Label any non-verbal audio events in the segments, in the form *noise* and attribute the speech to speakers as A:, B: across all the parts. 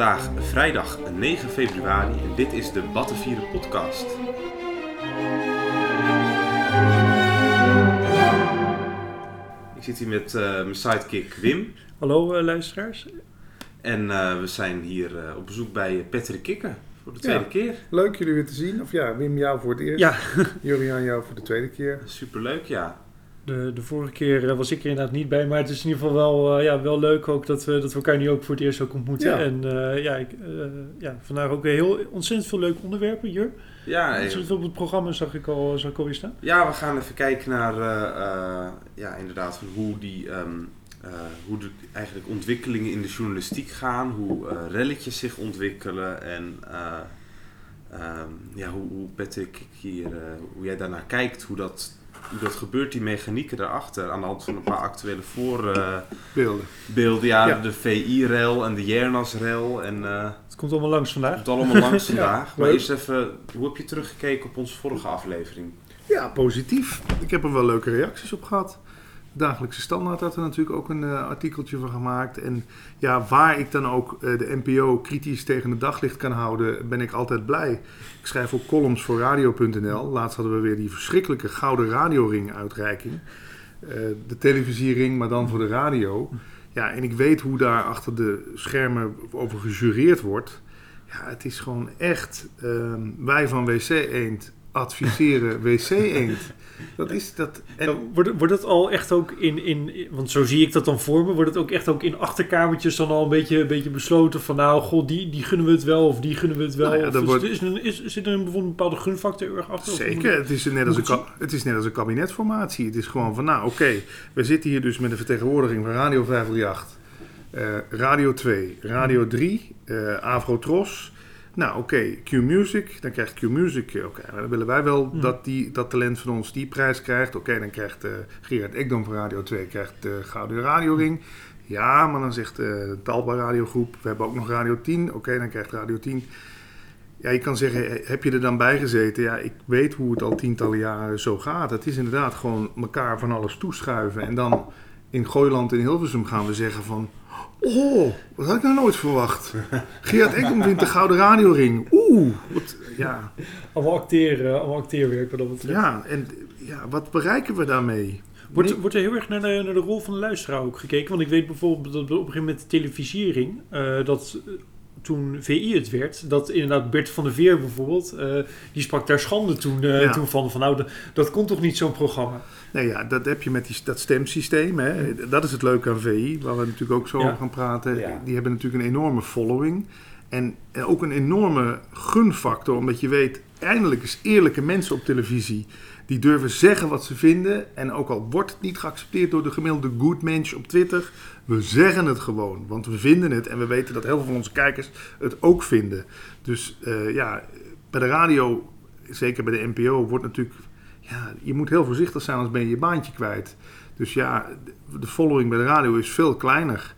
A: Vandaag vrijdag 9 februari en dit is de Battenvieren podcast. Ik zit hier met eh, mijn sidekick Wim
B: Hallo eh, luisteraars.
A: en eh, we zijn hier op bezoek bij Patrick Kikker voor de tweede
C: Ja.
A: keer.
C: Leuk jullie weer te zien. Of ja, Wim jou voor het eerst.
B: Ja, *laughs*
C: Julian jou voor de tweede keer.
A: Superleuk, ja.
B: De, de vorige keer eh, was ik er inderdaad niet bij, maar het is in ieder geval wel, eh, ja, wel leuk ook dat we, dat we elkaar nu ook voor het eerst ook ontmoeten.
C: Ja.
B: En eh, ja, ik, ja, vandaag ook weer heel ontzettend veel leuke onderwerpen, Jur.
A: Ja,
B: op het programma zag ik al, zag ik alweer staan.
A: ja, we gaan even kijken naar ja, inderdaad, hoe, die, ehm, eh, hoe de eigenlijk ontwikkelingen in de journalistiek gaan, hoe relletjes zich ontwikkelen en eh, ehm, ja, hoe, hoe Patrick hier, hoe jij daarnaar kijkt, hoe dat, dat gebeurt, die mechanieken daarachter, aan de hand van een paar actuele voorbeelden.
C: Beelden.
A: ja,
C: Ja.
A: de VI-rel en de Jernas-rel en... eh,
B: Het komt allemaal langs vandaag.
A: Het allemaal langs *laughs* vandaag. maar
C: leuk.
A: eerst even, hoe heb je teruggekeken op onze vorige aflevering?
C: Ja, positief. Ik heb er wel leuke reacties op gehad. Dagelijkse Standaard had er natuurlijk ook een eh, artikeltje van gemaakt. En ja, waar ik dan ook eh, de NPO kritisch tegen het daglicht kan houden, ben ik altijd blij. Ik schrijf ook columns voor radio.nl. Laatst hadden we weer die verschrikkelijke gouden radioring uitreiking. Eh, de televisiering, maar dan voor de radio. Ja, en ik weet hoe daar achter de schermen over gejureerd wordt. Ja, het is gewoon echt. ehm, wij van WC Eend adviseren WC Eend. Dat is dat. En,
B: wordt, wordt het al echt ook in, in, want zo zie ik dat dan voor me, wordt het ook echt ook in achterkamertjes dan al een beetje, een beetje besloten van nou, god, die, die gunnen we het wel of die gunnen we het wel.
C: Nou ja,
B: is,
C: wordt-
B: is, is, zit er een, bijvoorbeeld een bepaalde gunfactor erg achter?
C: Zeker, het is, net als een,
B: het
C: ka- het is net als een kabinetformatie. Het is gewoon van, nou oké, we zitten hier dus met een vertegenwoordiging van Radio 538, eh, Radio 2, Radio 3, eh Avrotros. Nou oké, Q-Music, dan krijgt Q-Music, eh, oké, dan willen wij wel
B: Hmm.
C: dat die, dat talent van ons die prijs krijgt. Oké, dan krijgt eh, Gerard Ekdom van Radio 2 krijgt de Gouden Radioring. Ja, maar dan zegt eh, de Talpa Radiogroep, we hebben ook nog Radio 10. Oké, dan krijgt Radio 10. Ja, je kan zeggen, heb je er dan bij gezeten? Ja, ik weet hoe het al tientallen jaren zo gaat. Het is inderdaad gewoon elkaar van alles toeschuiven. En dan in Gooiland in Hilversum gaan we zeggen van... Oh, wat had ik nou nooit verwacht. Gerard Ekdom wint de Gouden Radioring. Oeh, wat, ja,
B: Allemaal, acteren, allemaal acteerwerk wat dat betreft.
C: ja, en ja, wat bereiken we daarmee?
B: Wordt,
C: Nee-
B: wordt er heel erg naar de, naar de rol van de luisteraar ook gekeken? Want ik weet bijvoorbeeld dat op een gegeven moment de televisiering, eh, dat eh, toen VI het werd, dat inderdaad Bert van der Veer bijvoorbeeld, eh, die sprak daar schande toen, eh,
C: Ja.
B: toen van, van nou, dat, dat komt toch niet zo'n programma?
C: Nee, ja, dat heb je met die, dat stemsysteem. Hè. Dat is het leuke aan VI, waar we natuurlijk ook zo over gaan praten. Die hebben natuurlijk een enorme following. En en ook een enorme gunfactor, omdat je weet, eindelijk is eerlijke mensen op televisie. Die durven zeggen wat ze vinden. En ook al wordt het niet geaccepteerd door de gemiddelde good mensch op Twitter. We zeggen het gewoon, want we vinden het. En we weten dat heel veel van onze kijkers het ook vinden. Dus eh, ja, bij de radio, zeker bij de NPO, wordt natuurlijk... Ja, je moet heel voorzichtig zijn, anders ben je je baantje kwijt. Dus ja, de- following bij de radio is veel kleiner.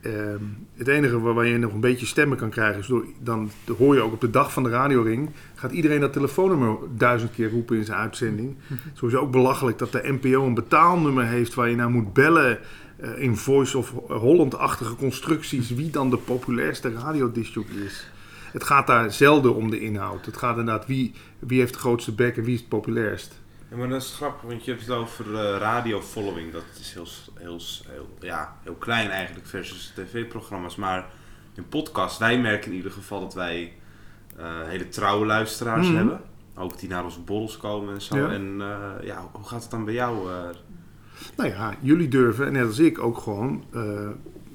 C: Ehm, het enige waar waar je nog een beetje stemmen kan krijgen, is door, dan hoor je ook op de dag van de radioring, gaat iedereen dat telefoonnummer duizend keer roepen in zijn uitzending. Sowieso ook belachelijk dat de NPO een betaalnummer heeft waar je naar moet bellen eh, in Voice of Holland-achtige constructies, wie dan de populairste radiodisjockey is. Het gaat daar zelden om de inhoud. Het gaat inderdaad wie, wie heeft de grootste bek en wie is het populairst.
A: Ja, maar dat is grappig, want je hebt het over eh, radio-following. Dat is heel, heel, heel, ja, heel klein eigenlijk versus tv-programma's. Maar in podcast, wij merken in ieder geval dat wij eh, hele trouwe luisteraars
C: Mhm.
A: hebben. Ook die naar onze borrels komen en zo.
C: Ja.
A: En eh, ja, hoe gaat het dan bij jou?
C: Nou ja, jullie durven, net als ik, ook gewoon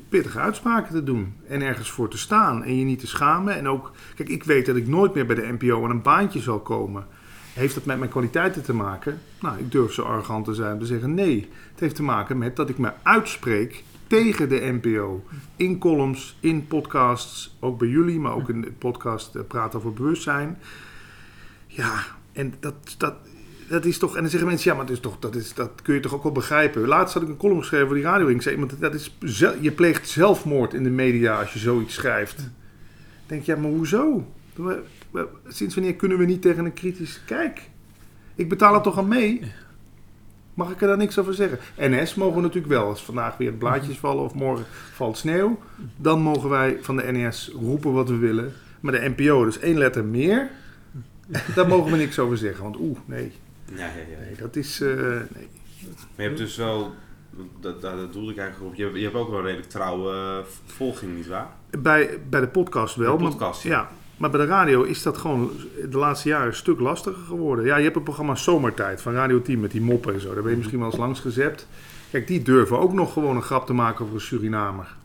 C: pittige uitspraken te doen. En ergens voor te staan en je niet te schamen. En ook, kijk, ik weet dat ik nooit meer bij de NPO aan een baantje zal komen. Heeft dat met mijn kwaliteiten te maken? Nou, ik durf zo arrogant te zijn om te zeggen nee. Het heeft te maken met dat ik me uitspreek tegen de NPO. In columns, in podcasts, ook bij jullie, maar ook in de podcast eh, Praat over Bewustzijn. Ja, en dat, dat, dat is toch... En dan zeggen mensen, ja, maar dat, is toch, dat, is, dat kun je toch ook wel begrijpen. Laatst had ik een column geschreven voor die radio. Ik zei, iemand, dat is, je pleegt zelfmoord in de media als je zoiets schrijft. Ik denk, ja, maar hoezo? Sinds wanneer kunnen we niet tegen een kritische kijk? Ik betaal er toch aan mee? Mag ik er daar niks over zeggen? NS mogen we natuurlijk wel. Als vandaag weer blaadjes vallen of morgen valt sneeuw. Dan mogen wij van de NS roepen wat we willen. Maar de NPO, dus één letter meer. *laughs* Daar mogen we niks over zeggen. Want oeh, nee.
A: Ja, ja, ja.
C: Nee, dat is... eh, nee.
A: Maar je hebt dus wel, dat, dat, dat doelde ik eigenlijk op, je, hebt- je hebt ook wel redelijk trouwe volging, nietwaar?
C: Bij, bij de podcast wel.
A: De
C: maar-
A: podcast, ja.
C: ja. Maar bij de radio is dat gewoon de laatste jaren een stuk lastiger geworden. Ja, je hebt het programma Zomertijd van Radio 10 met die moppen en zo. Daar ben je misschien wel eens langs gezept. Kijk, die durven ook nog gewoon een grap te maken over een Surinamer.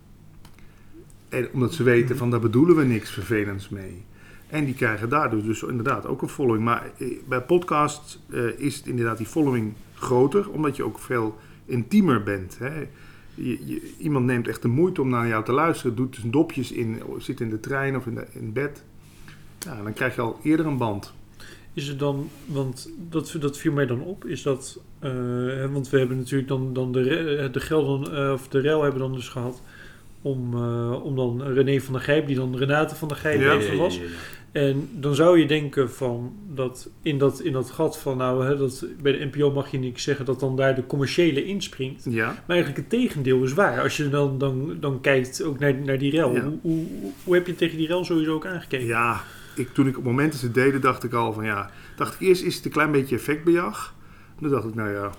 C: En omdat ze weten van daar bedoelen we niks vervelends mee. En die krijgen daardoor dus inderdaad ook een following. Maar eh, bij podcasts eh, is het inderdaad die following groter, omdat je ook veel intiemer bent. Hè. Je, je- iemand neemt echt de moeite om naar jou te luisteren, doet zijn dopjes in, zit in de trein of in, de, in bed. Ja, dan krijg je al eerder een band.
B: Is het dan, want dat, dat viel mij dan op, is dat, eh, want we hebben natuurlijk dan, dan de, re- de Gelden, eh, of de Rel hebben dan dus gehad, om, eh, om dan René van der Gijp, die dan Renate van der Gijp
C: Ja.
B: was. En dan zou je denken van dat in dat, in dat gat van nou, hè, dat bij de NPO mag je niks zeggen dat dan daar de commerciële inspringt.
C: Ja,
B: Maar eigenlijk het tegendeel is waar. Als je dan, dan, dan kijkt ook naar, naar die rel.
C: Ja.
B: Hoe, hoe, hoe heb je tegen die rel sowieso ook aangekeken?
C: ja ik, toen ik op het moment dat ze deden, dacht ik al van ja. Dacht ik eerst is het een klein beetje effectbejag. Toen dacht ik, nou ja,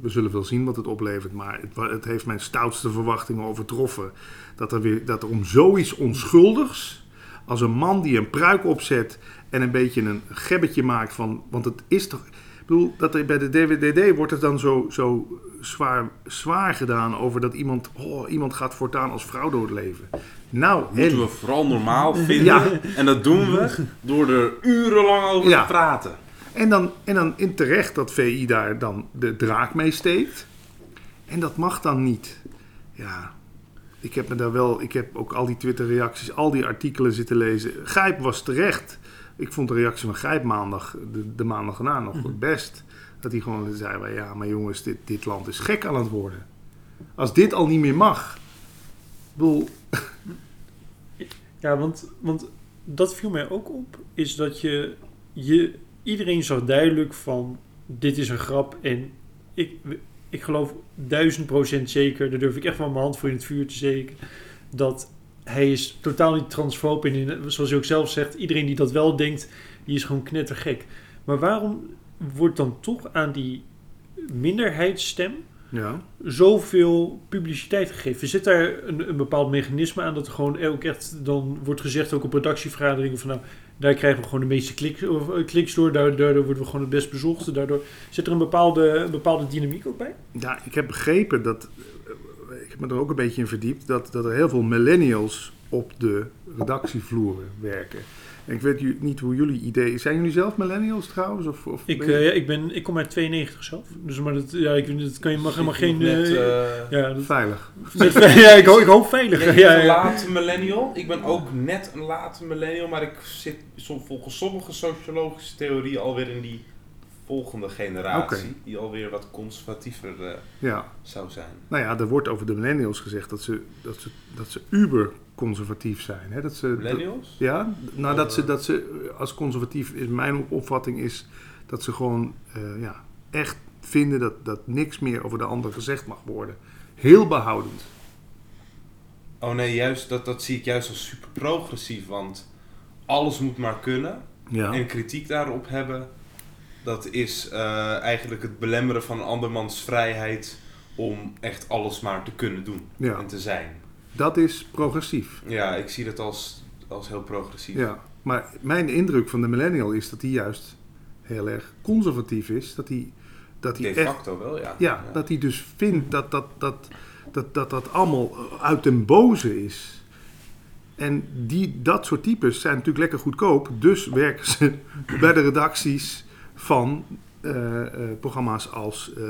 C: we zullen wel zien wat het oplevert. Maar het, het heeft mijn stoutste verwachtingen overtroffen. Dat er, weer, dat er om zoiets onschuldigs, als een man die een pruik opzet en een beetje een gebbetje maakt van. Want het is toch. Bedoel, dat er bij de DWDD wordt het dan zo, zo zwaar, zwaar gedaan over dat iemand. Oh, iemand gaat voortaan als vrouw door het leven. Nou,
A: Moeten
C: en,
A: we vooral normaal vinden.
C: Ja.
A: En dat doen we door er urenlang over
C: Ja.
A: te praten.
C: En dan, en dan in terecht dat VI daar dan de draak mee steekt. En dat mag dan niet. Ja, ik heb me daar wel, ik heb ook al die Twitter-reacties, al die artikelen zitten lezen. Gijp was terecht. Ik vond de reactie van Gijp maandag, de, de maandag erna nog het best. Dat hij gewoon zei: van, Ja, maar jongens, dit, dit land is gek aan het worden. Als dit al niet meer mag. Ik bedoel,
B: Ja, want, want dat viel mij ook op, is dat je, je iedereen zag duidelijk van dit is een grap en ik, ik geloof duizend procent zeker, daar durf ik echt wel mijn hand voor in het vuur te steken, dat hij is totaal niet transfoob en zoals hij ook zelf zegt, iedereen die dat wel denkt, die is gewoon knettergek. Maar waarom wordt dan toch aan die minderheidsstem
C: ja.
B: zoveel publiciteit gegeven. Zit daar een, een bepaald mechanisme aan dat er gewoon ook echt dan wordt gezegd, ook op redactievergaderingen, van nou, daar krijgen we gewoon de meeste kliks, of, eh, kliks door, daardoor, daardoor worden we gewoon het best bezocht. Daardoor zit er een bepaalde, een bepaalde dynamiek ook bij.
C: Ja, ik heb begrepen dat. Ik me er ook een beetje in verdiept. Dat, dat er heel veel millennials op de redactievloeren werken. En ik weet niet hoe jullie idee. Zijn jullie zelf millennials trouwens? Of, of
B: Ik,
C: ben je-
B: eh, ja, ik, ben, ik kom uit 92 zelf. Dus maar dat, ja, ik, dat kan je mag helemaal geen.
A: net,
B: eh,
A: eh,
B: ja, dat,
C: Veilig.
B: net- *laughs* ja, ik, hoop, ik hoop veilig.
A: Ben
B: Ja,
A: een
B: ja.
A: late millennial? Ik ben ook net een late millennial, maar ik zit zo- volgens sommige sociologische theorieën alweer in die volgende generatie. Die alweer wat conservatiever eh,
C: Ja.
A: zou zijn.
C: Nou ja, er wordt over de millennials gezegd dat ze, dat ze, dat ze uber conservatief zijn. Hè? Dat ze,
A: Millennials?
C: ja, nou dat ze, dat ze als conservatief, is mijn opvatting is dat ze gewoon eh, ja, echt vinden dat, dat niks meer over de ander gezegd mag worden. Heel behoudend.
A: Oh nee, juist, dat, dat zie ik juist als super progressief, want alles moet maar kunnen.
C: Ja.
A: En kritiek daarop hebben, dat is eh, eigenlijk het belemmeren van een andermans vrijheid om echt alles maar te kunnen doen
C: Ja.
A: en te zijn.
C: Dat is progressief.
A: Ja, ik zie dat als, als heel progressief.
C: Ja. Maar mijn indruk van de millennial is dat hij juist heel erg conservatief is. Dat hij, dat hij
A: De
C: echt
A: facto wel, ja.
C: Ja, dat hij dus vindt dat dat, dat, dat, dat, dat allemaal uit den boze is. En die, dat soort types zijn natuurlijk lekker goedkoop. Dus werken ze *laughs* bij de redacties van eh, eh, programma's als eh,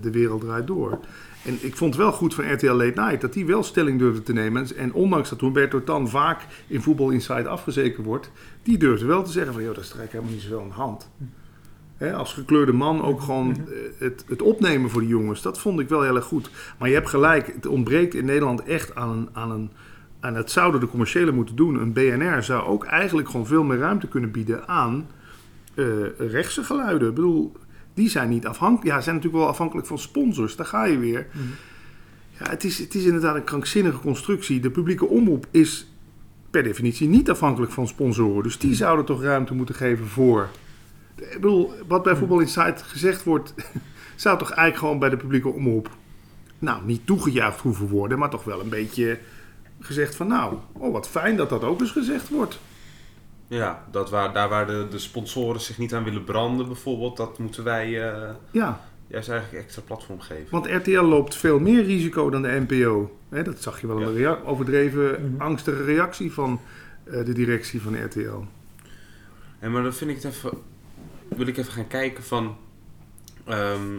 C: De Wereld Draait Door. En ik vond het wel goed van RTL Late Night dat die wel stelling durfde te nemen. En ondanks dat Humberto Tan vaak in Voetbal Inside afgezekerd wordt, die durfde wel te zeggen van, joh, dat is eigenlijk helemaal niet zoveel aan de hand. Hè, als gekleurde man ook gewoon eh, het, het opnemen voor die jongens, dat vond ik wel heel erg goed. Maar je hebt gelijk, het ontbreekt in Nederland echt aan een... Aan een en dat zouden de commerciële moeten doen. Een BNR zou ook eigenlijk gewoon veel meer ruimte kunnen bieden aan eh rechtse geluiden. Ik bedoel, Die zijn niet afhankelijk. Ja, zijn natuurlijk wel afhankelijk van sponsors. Daar ga je weer.
B: Mhm.
C: Ja, het is, het is inderdaad een krankzinnige constructie. De publieke omroep is per definitie niet afhankelijk van sponsoren. Dus die zouden toch ruimte moeten geven voor. Ik bedoel, wat bij Voetbal Insight gezegd wordt, *laughs* zou toch eigenlijk gewoon bij de publieke omroep. Nou, niet toegejuicht hoeven worden, maar toch wel een beetje gezegd van nou, oh wat fijn dat dat ook eens gezegd wordt.
A: Ja, dat waar, daar waar de, de sponsoren zich niet aan willen branden bijvoorbeeld, dat moeten wij eh,
C: Ja,
A: juist eigenlijk extra platform geven.
C: want RTL loopt veel meer risico dan de NPO. Hè, dat zag je wel in
A: Ja.
C: rea- overdreven
B: Mhm.
C: angstige reactie van eh, de directie van RTL.
A: En maar dan vind ik het even, wil ik even gaan kijken van, ehm,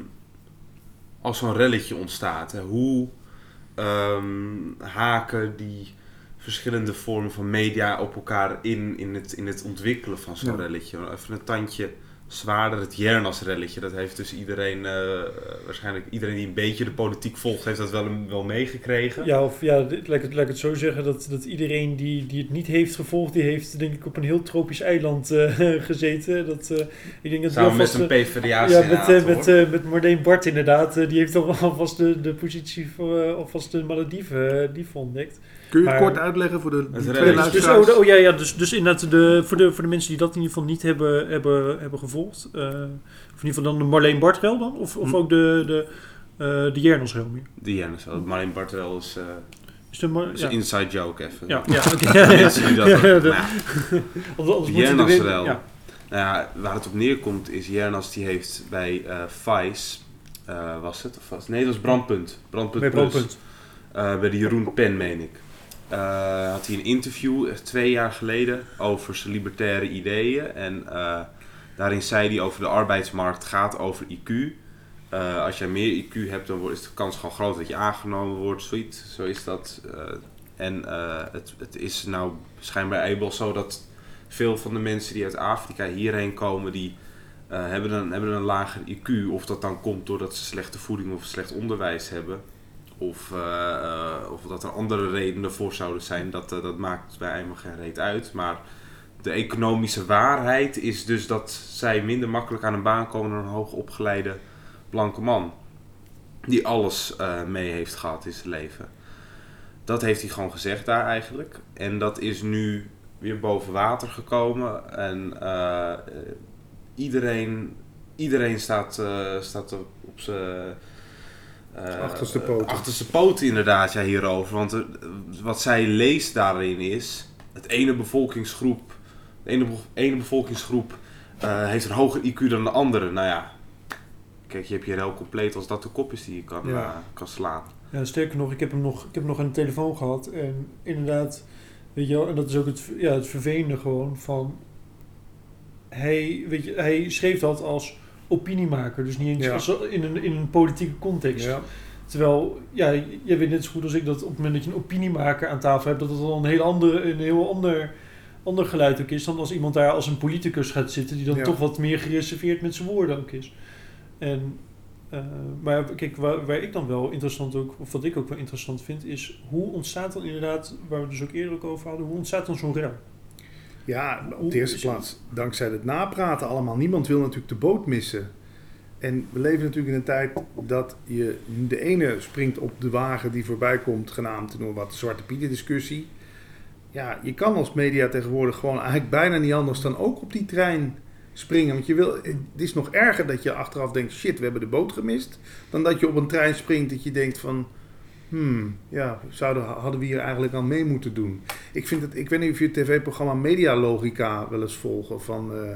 A: als zo'n relletje ontstaat, hè, hoe ehm, haken die verschillende vormen van media op elkaar in, in het, in het ontwikkelen van zo'n
C: Ja.
A: relletje. Even een tandje zwaarder, het Jernas-relletje, dat heeft dus iedereen, eh, waarschijnlijk iedereen die een beetje de politiek volgt, heeft dat wel, wel meegekregen.
B: Ja, of ja, dit- laat ik het, laat ik het zo zeggen, dat, dat iedereen die, die het niet heeft gevolgd, die heeft denk ik op een heel tropisch eiland eh, *laughs* gezeten. Dat, eh, ik denk dat
A: Samen met een PvdA
B: ja, met, met, met Marleen Bart inderdaad, die heeft *laughs* alvast de, de positie voor alvast de Malediven die ontdekt.
C: Kun je het
B: Maar-
C: kort uitleggen voor de
A: relletje.
C: twee
B: Dus, dus,
C: luisteraars?
B: oh, de- oh ja, ja, dus, dus inderdaad, de, voor, de, voor de mensen die dat in ieder geval niet hebben, hebben, hebben gevolgd, eh, of in ieder geval dan de Marleen Bartrel dan, of, of
C: Hm.
B: ook de, de, eh de Jernosrel meer?
A: Die Jernas, wel. Marleen Bartel is, eh
B: Is de ja.
A: een inside joke even.
B: Ja, *laughs* ja, oké. Ja, de- de.
A: Nou ja, waar het op neerkomt is Jernas die heeft bij eh Vice, eh, was het? Of was, nee, dat was Brandpunt. Brandpunt
B: Bij
A: Plus.
B: Brandpunt.
A: Eh, bij de Jeroen Pen, meen ik. Eh, had hij een interview eh, twee jaar geleden over zijn libertaire ideeën. En eh, daarin zei hij over de arbeidsmarkt gaat over IQ. Als jij meer IQ hebt, dan is de kans gewoon groot dat je aangenomen wordt. Zoiets, zo is dat. En het, het is nou schijnbaar wel zo dat veel van de mensen die uit Afrika hierheen komen, die hebben, een, hebben een lager IQ. Of dat dan komt doordat ze slechte voeding of slecht onderwijs hebben. Of, eh, eh, of dat er andere redenen voor zouden zijn, dat, eh, dat maakt bij helemaal geen reet uit. Maar de economische waarheid is dus dat zij minder makkelijk aan een baan komen dan een hoogopgeleide blanke man. Die alles mee heeft gehad in zijn leven. Dat heeft hij gewoon gezegd daar eigenlijk. En dat is nu weer boven water gekomen. En iedereen, iedereen staat, eh, staat op, op zijn... eh,
C: Achterste poten.
A: Achterste poten inderdaad, ja, hierover. Want eh, wat zij leest daarin is... Het ene bevolkingsgroep... De ene, ene bevolkingsgroep eh, heeft een hoger IQ dan de andere. Nou ja, kijk, je hebt je heel compleet als dat de kop is die je kan,
C: Ja.
A: kan slaan.
B: Ja, sterker nog, ik heb hem nog, ik heb hem nog aan de telefoon gehad. En inderdaad, weet je wel, en dat is ook het, ja, het vervelende gewoon van... Hij, weet je, hij schreef dat als opiniemaker, dus niet eens
C: Ja.
B: als, in, een, in een politieke context.
C: Ja.
B: Terwijl, ja, jij weet net zo goed als ik dat op het moment dat je een opiniemaker aan tafel hebt, dat het dan een heel ander, een heel ander, ander geluid ook is dan als iemand daar als een politicus gaat zitten, die dan
C: Ja.
B: toch wat meer gereserveerd met zijn woorden ook is. En, eh, maar kijk, waar, waar ik dan wel interessant ook, of wat ik ook wel interessant vind, is hoe ontstaat dan inderdaad, waar we het dus ook eerder ook over hadden, hoe ontstaat dan zo'n rel?
C: Ja, op de eerste plaats dankzij het napraten allemaal. Niemand wil natuurlijk de boot missen. En we leven natuurlijk in een tijd dat je de ene springt op de wagen die voorbij komt, genaamd noem wat de Zwarte Pieten discussie. Ja, je kan als media tegenwoordig gewoon eigenlijk bijna niet anders dan ook op die trein springen. Want je wil, het is nog erger dat je achteraf denkt, shit, we hebben de boot gemist. Dan dat je op een trein springt dat je denkt van, hmm, ja, zouden, hadden we hier eigenlijk aan mee moeten doen. Ik, vind het, ik weet niet of je het tv-programma Medialogica wel eens volgen van... eh,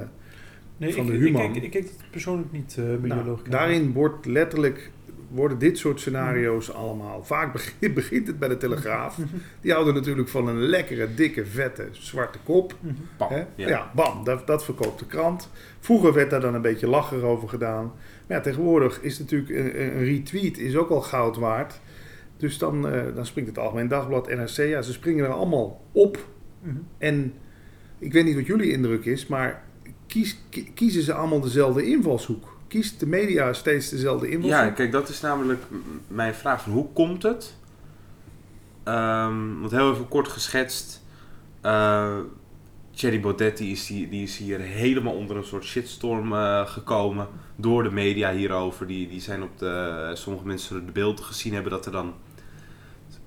B: Nee,
C: Van
B: ik,
C: de
B: ik,
C: Human.
B: kijk, ik kijk het persoonlijk niet, uh,
C: nou, daarin wordt letterlijk, worden dit soort scenario's allemaal. Vaak begint, *laughs* begint het bij de Telegraaf. Die houden natuurlijk van een lekkere, dikke, vette, zwarte kop.
A: Bam,
C: Hè?
A: ja.
C: Ja. bam, dat, dat verkoopt de krant. Vroeger werd daar dan een beetje lacher over gedaan. Maar ja, tegenwoordig is natuurlijk een, een retweet is ook al goud waard. Dus dan, eh, dan springt het Algemeen Dagblad, NRC, ja, ze springen er allemaal op.
B: Mhm.
C: En ik weet niet wat jullie indruk is, maar kies, kiezen ze allemaal dezelfde invalshoek? Kiest de media steeds dezelfde invalshoek?
A: Ja, kijk, dat is namelijk mijn vraag. Van hoe komt het? Ehm want heel even kort geschetst. eh, Thierry Baudet die is, die, die is hier helemaal onder een soort shitstorm eh, gekomen door de media hierover. Die, die zijn op de, sommige mensen zullen de beelden gezien hebben dat er dan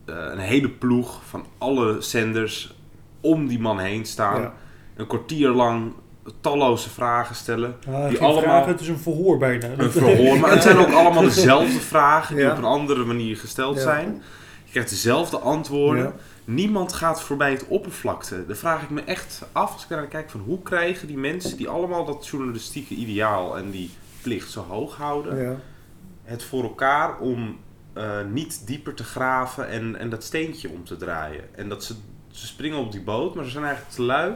A: een hele ploeg van alle zenders om die man heen staan.
C: Ja.
A: Een kwartier lang talloze vragen stellen.
B: Ja,
A: Die allemaal-
B: vragen, het is een verhoor bijna.
A: Een verhoor, maar het zijn ook *laughs* allemaal dezelfde vragen die
C: Ja.
A: op een andere manier gesteld zijn. Je krijgt dezelfde antwoorden. Niemand gaat voorbij het oppervlakte. Dan vraag ik me echt af, als ik naar kijk, van hoe krijgen die mensen die allemaal dat journalistieke ideaal en die plicht zo hoog houden,
C: Ja.
A: het voor elkaar om eh, niet dieper te graven en, en dat steentje om te draaien. En dat ze, ze springen op die boot, maar ze zijn eigenlijk te lui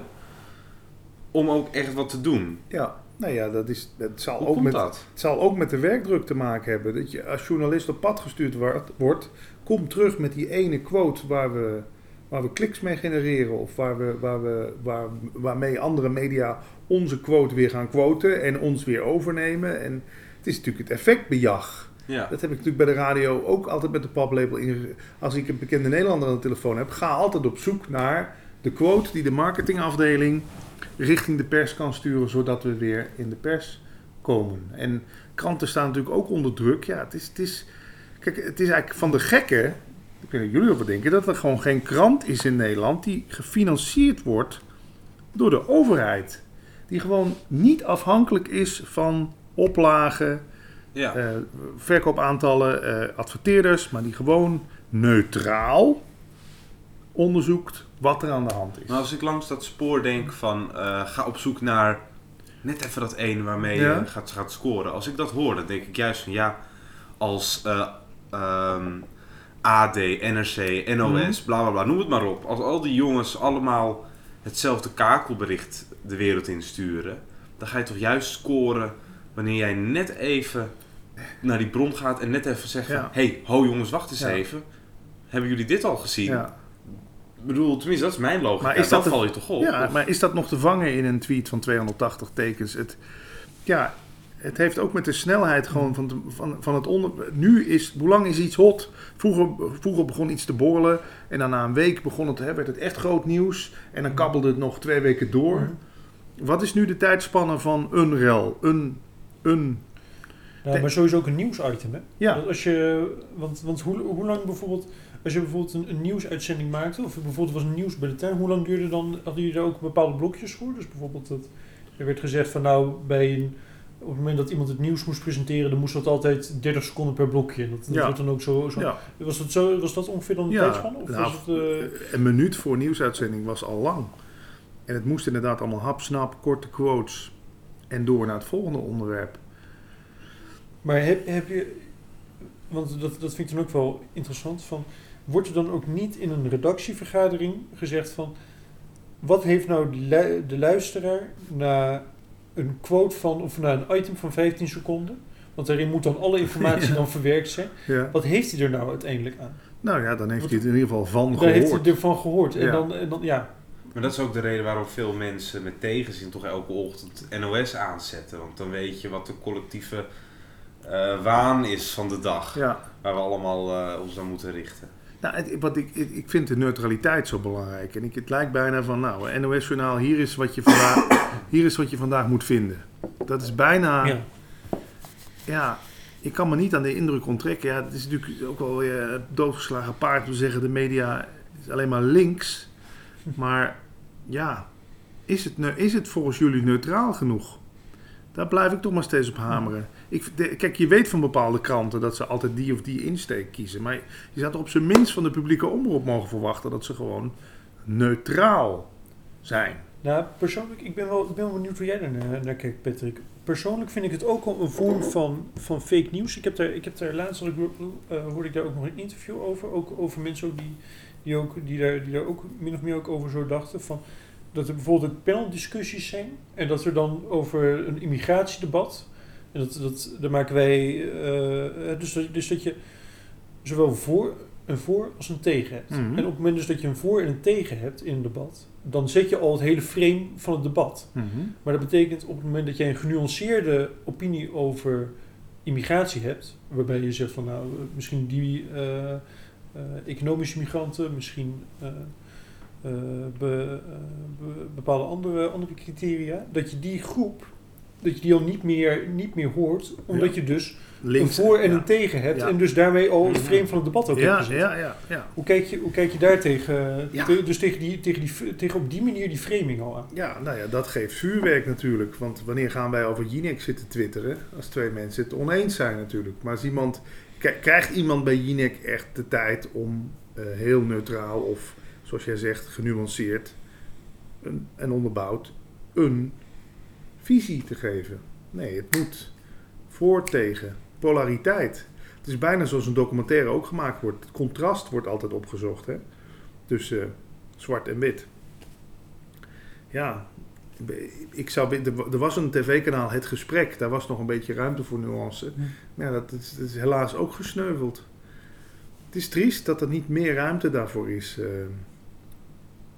A: om ook echt wat te doen.
C: Ja, nou ja, dat, is, dat zal,
A: Hoe
C: ook met,
A: dat?
C: het zal ook met de werkdruk te maken hebben. Dat je als journalist op pad gestuurd wordt, wordt kom terug met die ene quote waar we, waar we kliks mee genereren. Of waar we, waar we, waar, waarmee andere media onze quote weer gaan quoten en ons weer overnemen. En het is natuurlijk het effectbejag.
A: Ja.
C: Dat heb ik natuurlijk bij de radio ook altijd met de paplepel in. Als ik een bekende Nederlander aan de telefoon heb, ga altijd op zoek naar de quote die de marketingafdeling richting de pers kan sturen, zodat we weer in de pers komen. En kranten staan natuurlijk ook onder druk. Ja, het is, het is, kijk, het is eigenlijk van de gekken, ik weet niet jullie over denken, dat er gewoon geen krant is in Nederland die gefinancierd wordt door de overheid. Die gewoon niet afhankelijk is van oplagen,
A: ja.
C: eh, verkoopaantallen, eh, adverteerders, maar die gewoon neutraal onderzoekt wat er aan de hand is.
A: Maar als ik langs dat spoor denk van eh, ga op zoek naar net even dat ene waarmee
C: Ja.
A: je gaat, gaat scoren. Als ik dat hoor, dan denk ik juist van ja, als eh, ehm, AD, NRC, NOS, bla bla bla, noem het maar op. Als al die jongens allemaal hetzelfde kakelbericht de wereld insturen, dan ga je toch juist scoren wanneer jij net even naar die bron gaat en net even zegt van hey, ho jongens, wacht eens even. Hebben jullie dit al gezien?
C: ja.
A: Ik bedoel, tenminste, dat is mijn logica.
C: Maar is dat
A: val je toch op?
C: ja,
A: Of-
C: maar is dat nog te vangen in een tweet van 280 tekens? Het, ja, het heeft ook met de snelheid gewoon van, de- van, van het onder... Nu is, hoe lang is iets hot? Vroeger, vroeger begon iets te borrelen en dan na een week begon het, hè, werd het echt groot nieuws. En dan kabbelde het nog twee weken door. Wat is nu de tijdspanne van een rel? Een, een,
B: Ja, maar sowieso ook een nieuwsitem, hè?
C: ja,
B: Want als je, want, want hoe, hoe lang bijvoorbeeld, als je bijvoorbeeld een, een nieuwsuitzending maakte, of bijvoorbeeld was een nieuwsbulletin, hoe lang duurde dan, hadden jullie daar ook bepaalde blokjes voor? Dus bijvoorbeeld, dat, er werd gezegd van nou, bij een, op het moment dat iemand het nieuws moest presenteren, dan moest dat altijd 30 seconden per blokje. Dat, dat
C: Ja.
B: werd dan ook zo, zo
C: ja.
B: was, dat zo, was dat ongeveer dan de
C: Ja,
B: tijdspanne? Of
C: nou,
B: was het, eh,
C: Een minuut voor nieuwsuitzending was al lang. En het moest inderdaad allemaal hap-snap, korte quotes. En door naar het volgende onderwerp.
B: Maar heb, heb je, want dat, dat vind ik dan ook wel interessant, van, wordt er dan ook niet in een redactievergadering gezegd van, wat heeft nou de, lu- de luisteraar na een quote van, of na een item van 15 seconden, want daarin moet dan alle informatie *laughs*
C: Ja.
B: dan verwerkt zijn,
C: Ja.
B: wat heeft hij er nou uiteindelijk aan?
C: Nou ja, dan heeft
B: Wat-
C: hij het in ieder geval van
B: Daar heeft
C: gehoord.
B: hij ervan gehoord. En
C: Ja.
B: dan, en dan, ja,
A: Maar dat is ook de reden waarom veel mensen met tegenzin toch elke ochtend NOS aanzetten. Want dan weet je wat de collectieve eh, waan is van de dag.
C: Ja.
A: Waar we allemaal eh, ons aan moeten richten.
C: Nou, het- wat ik, ik ik vind de neutraliteit zo belangrijk. En ik, het lijkt bijna van, nou, NOS-journaal, hier, is wat je vandaag, *coughs* hier is wat je vandaag moet vinden. Dat is bijna, ja.
B: ja.
C: ik kan me niet aan de indruk onttrekken. Ja, het is natuurlijk ook wel weer het doodgeslagen paard om te zeggen, de media is alleen maar links. Maar ja, is het, is het volgens jullie neutraal genoeg? Daar blijf ik toch maar steeds op hameren. Ik, kijk, je weet van bepaalde kranten dat ze altijd die of die insteek kiezen. Maar je zou toch op zijn minst van de publieke omroep mogen verwachten dat ze gewoon neutraal zijn.
B: Nou, persoonlijk, ik ben wel, ik ben wel benieuwd hoe jij er naar, kijkt, Patrick. Persoonlijk vind ik het ook wel een vorm van, van fake nieuws. Ik heb daar, ik heb daar laatst eh, hoorde ik daar ook nog een interview over. Ook over mensen ook die, die, ook, die, daar, die daar ook min of meer ook over zo dachten. Van, dat er bijvoorbeeld paneldiscussies zijn. En dat er dan over een immigratiedebat. En dat, dat, daar maken wij. eh, dus, dat, dus dat je zowel voor, een voor als een tegen hebt.
C: Mhm.
B: En op het moment dus dat je een voor en een tegen hebt in een debat, dan zet je al het hele frame van het debat. Maar dat betekent op het moment dat jij een genuanceerde opinie over immigratie hebt, waarbij je zegt van nou, eh, misschien die eh, economische migranten, misschien be- be- bepaalde andere, andere criteria, dat je die groep, dat je die al niet meer, niet meer hoort, omdat
C: Ja.
B: je dus
C: Links,
B: een voor en
C: ja.
B: een tegen hebt
C: Ja.
B: en dus daarmee al het
A: Mhm.
B: frame van het debat ook hebt
C: Ja,
B: gezet.
C: ja, ja, ja.
B: Hoe kijk je, hoe kijk je daar tegen, te- dus tegen, die, tegen, die, tegen op die manier die framing al aan?
C: Ja, nou ja, dat geeft vuurwerk natuurlijk. Want wanneer gaan wij over Jinek zitten twitteren? Als twee mensen het oneens zijn natuurlijk. Maar als iemand, krijgt iemand bij Jinek echt de tijd om eh, heel neutraal of, zoals jij zegt, genuanceerd en onderbouwd een visie te geven? Nee, het moet voor, tegen, polariteit. Het is bijna zoals een documentaire ook gemaakt wordt. Het contrast wordt altijd opgezocht hè? tussen zwart en wit. Ja, ik zou, er was een tv-kanaal, Het Gesprek, daar was nog een beetje ruimte voor nuance. Maar ja, dat is, dat is helaas ook gesneuveld. Het is triest dat er niet meer ruimte daarvoor is. eh.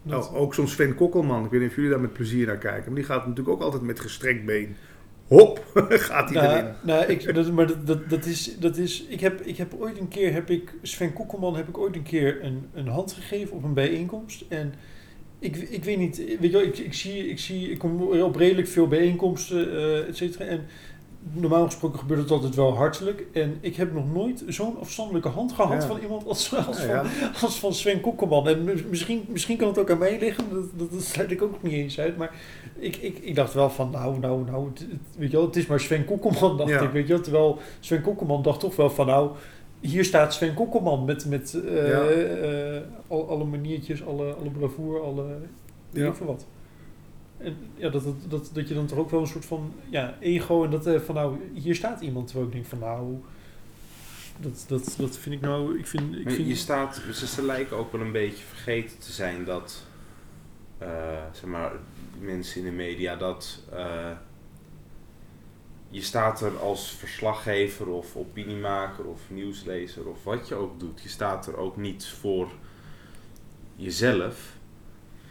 B: Dat-
C: Oh, ook zo'n Sven Kokkelman, ik weet niet of jullie daar met plezier naar kijken, maar die gaat natuurlijk ook altijd met gestrekt been. Hop, *laughs* gaat hij
B: Nou,
C: erin.
B: nou, ik, dat, maar dat, dat, dat is, dat is ik, heb, ik heb ooit een keer, heb ik, Sven Kokkelman heb ik ooit een keer een, een hand gegeven op een bijeenkomst. En ik, ik weet niet, weet je wel, ik, ik, zie, ik, zie, ik kom op redelijk veel bijeenkomsten, eh et cetera. En normaal gesproken gebeurt het altijd wel hartelijk. En ik heb nog nooit zo'n afstandelijke hand gehad
C: Ja.
B: van iemand als, als, van,
C: ja.
B: als van Sven Kokkelman. En mi- misschien, misschien kan het ook aan mij liggen, dat, dat, sluit ik ook niet eens uit. Maar ik, ik, ik dacht wel van, nou, nou, nou, het, weet je wel, het is maar Sven Kokkelman, dacht ik. Weet je wel, terwijl Sven Kokkelman dacht toch wel van, nou, hier staat Sven Kokkelman met, met eh, eh, al, alle maniertjes, alle, alle bravoure, alle,
C: Ja.
B: veel wat. Ja, dat, dat, dat, dat je dan toch ook wel een soort van ja, ego en dat eh, van nou, hier staat iemand. Terwijl ik denk van nou, dat, dat, dat vind ik nou, ik vind... Ik
A: Maar
B: vind
A: je staat, ze, ze lijken ook wel een beetje vergeten te zijn dat, eh, zeg maar, mensen in de media, dat eh, je staat er als verslaggever of opiniemaker of nieuwslezer of wat je ook doet. Je staat er ook niet voor jezelf,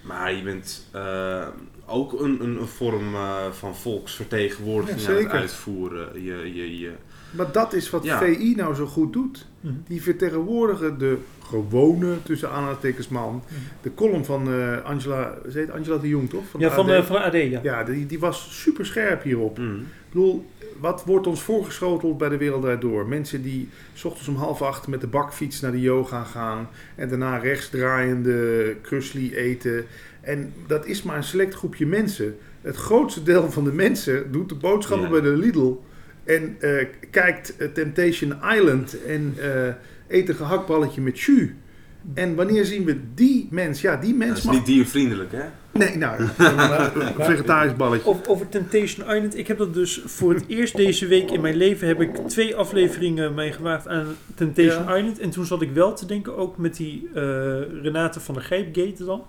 A: maar je bent eh, ook een, een, een vorm eh, van volksvertegenwoordiging
C: Ja,
A: aan het uitvoeren. Je, je, je,
C: Maar dat is wat
A: Ja.
C: VI nou zo goed doet.
B: Mhm.
C: Die vertegenwoordigen de gewone, tussen aanhalingstekens man. De column van eh, Angela, ze heet Angela de Jong toch?
B: ja,
C: de
B: van,
C: AD.
B: de, van de AD, ja.
C: Ja, die, die was super scherp hierop.
A: Mm.
C: Ik bedoel, wat wordt ons voorgeschoteld bij de wereld door? Mensen die s ochtends om half acht met de bakfiets naar de yoga gaan en daarna rechtsdraaiende krusli eten. En dat is maar een select groepje mensen. Het grootste deel van de mensen doet de boodschappen
A: Ja.
C: bij de Lidl en eh, kijkt eh, Temptation Island en eh, eet een gehaktballetje met jus. En wanneer zien we die mens? Ja, die
A: Dat
C: mens
A: is
C: mag...
A: niet diervriendelijk, hè?
C: Nee, nou, een *laughs* vegetarisch balletje.
B: Over, over Temptation Island. Ik heb dat dus voor het eerst deze week in mijn leven heb ik twee afleveringen meegemaakt aan Temptation
C: Ja.
B: Island. En toen zat ik wel te denken, ook met die eh, Renate van der Gijp-gate dan.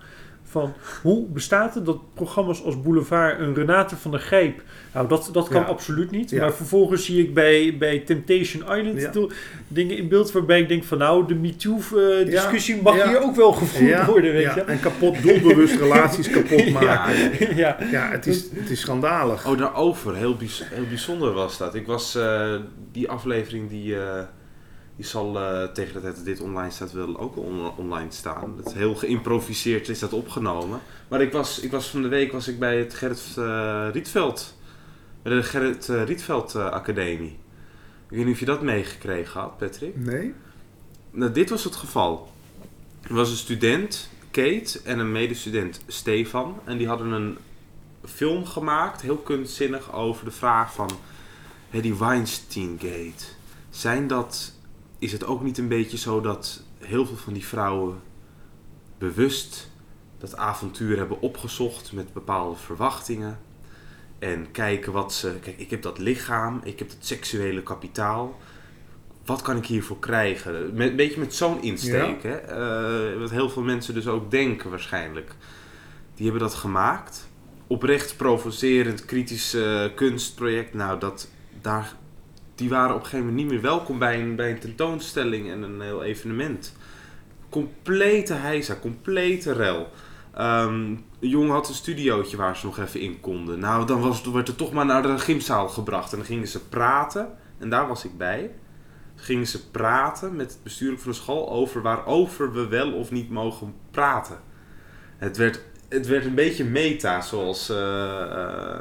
B: Van hoe bestaat het dat programma's als Boulevard een Renate van der Gijp. Nou, dat, dat kan
C: Ja.
B: absoluut niet.
C: Ja.
B: Maar vervolgens zie ik bij, bij Temptation Island
C: Ja.
B: dingen in beeld waarbij ik denk van nou, de MeToo-discussie mag
C: Ja.
B: hier ook wel gevoerd
C: Ja,
B: worden, weet
C: ja,
B: je.
C: en kapot doelbewust relaties kapot *laughs* maken.
B: Ja,
C: Ja, het, is, het is schandalig.
A: Oh, daarover. Heel, bijz- heel bijzonder was dat. Ik was eh, die aflevering die, eh, die zal eh, tegen de tijd dat dit online staat wel ook on- online staan. Het is heel geïmproviseerd is dat opgenomen. Maar ik was, ik was van de week was ik bij het Gerrit eh, Rietveld, de Gerrit eh, Rietveld Academie. Ik weet niet of je dat meegekregen had, Patrick.
C: Nee?
A: Nou, dit was het geval. Er was een student, Kate, en een medestudent, Stefan. En die hadden een film gemaakt, heel kunstzinnig, over de vraag van... Hé, die Weinstein-gate. Zijn dat... Is het ook niet een beetje zo dat heel veel van die vrouwen bewust dat avontuur hebben opgezocht met bepaalde verwachtingen? En kijken wat ze... Kijk, ik heb dat lichaam, ik heb dat seksuele kapitaal wat kan ik hiervoor krijgen? Met, een beetje met zo'n insteek. Hè? Eh, wat heel veel mensen dus ook denken waarschijnlijk. Die hebben dat gemaakt. Oprecht provocerend, kritisch eh, kunstproject. Nou, dat, daar, die waren op een gegeven moment niet meer welkom bij een, bij een tentoonstelling en een heel evenement. Complete heisa, complete rel. De jongen had een studiootje waar ze nog even in konden. Nou, dan was, werd er toch maar naar de gymzaal gebracht. En dan gingen ze praten. En daar was ik bij gingen ze praten met het bestuurlijk van de school over waarover we wel of niet mogen praten. Het werd, het werd een beetje meta, zoals eh, eh,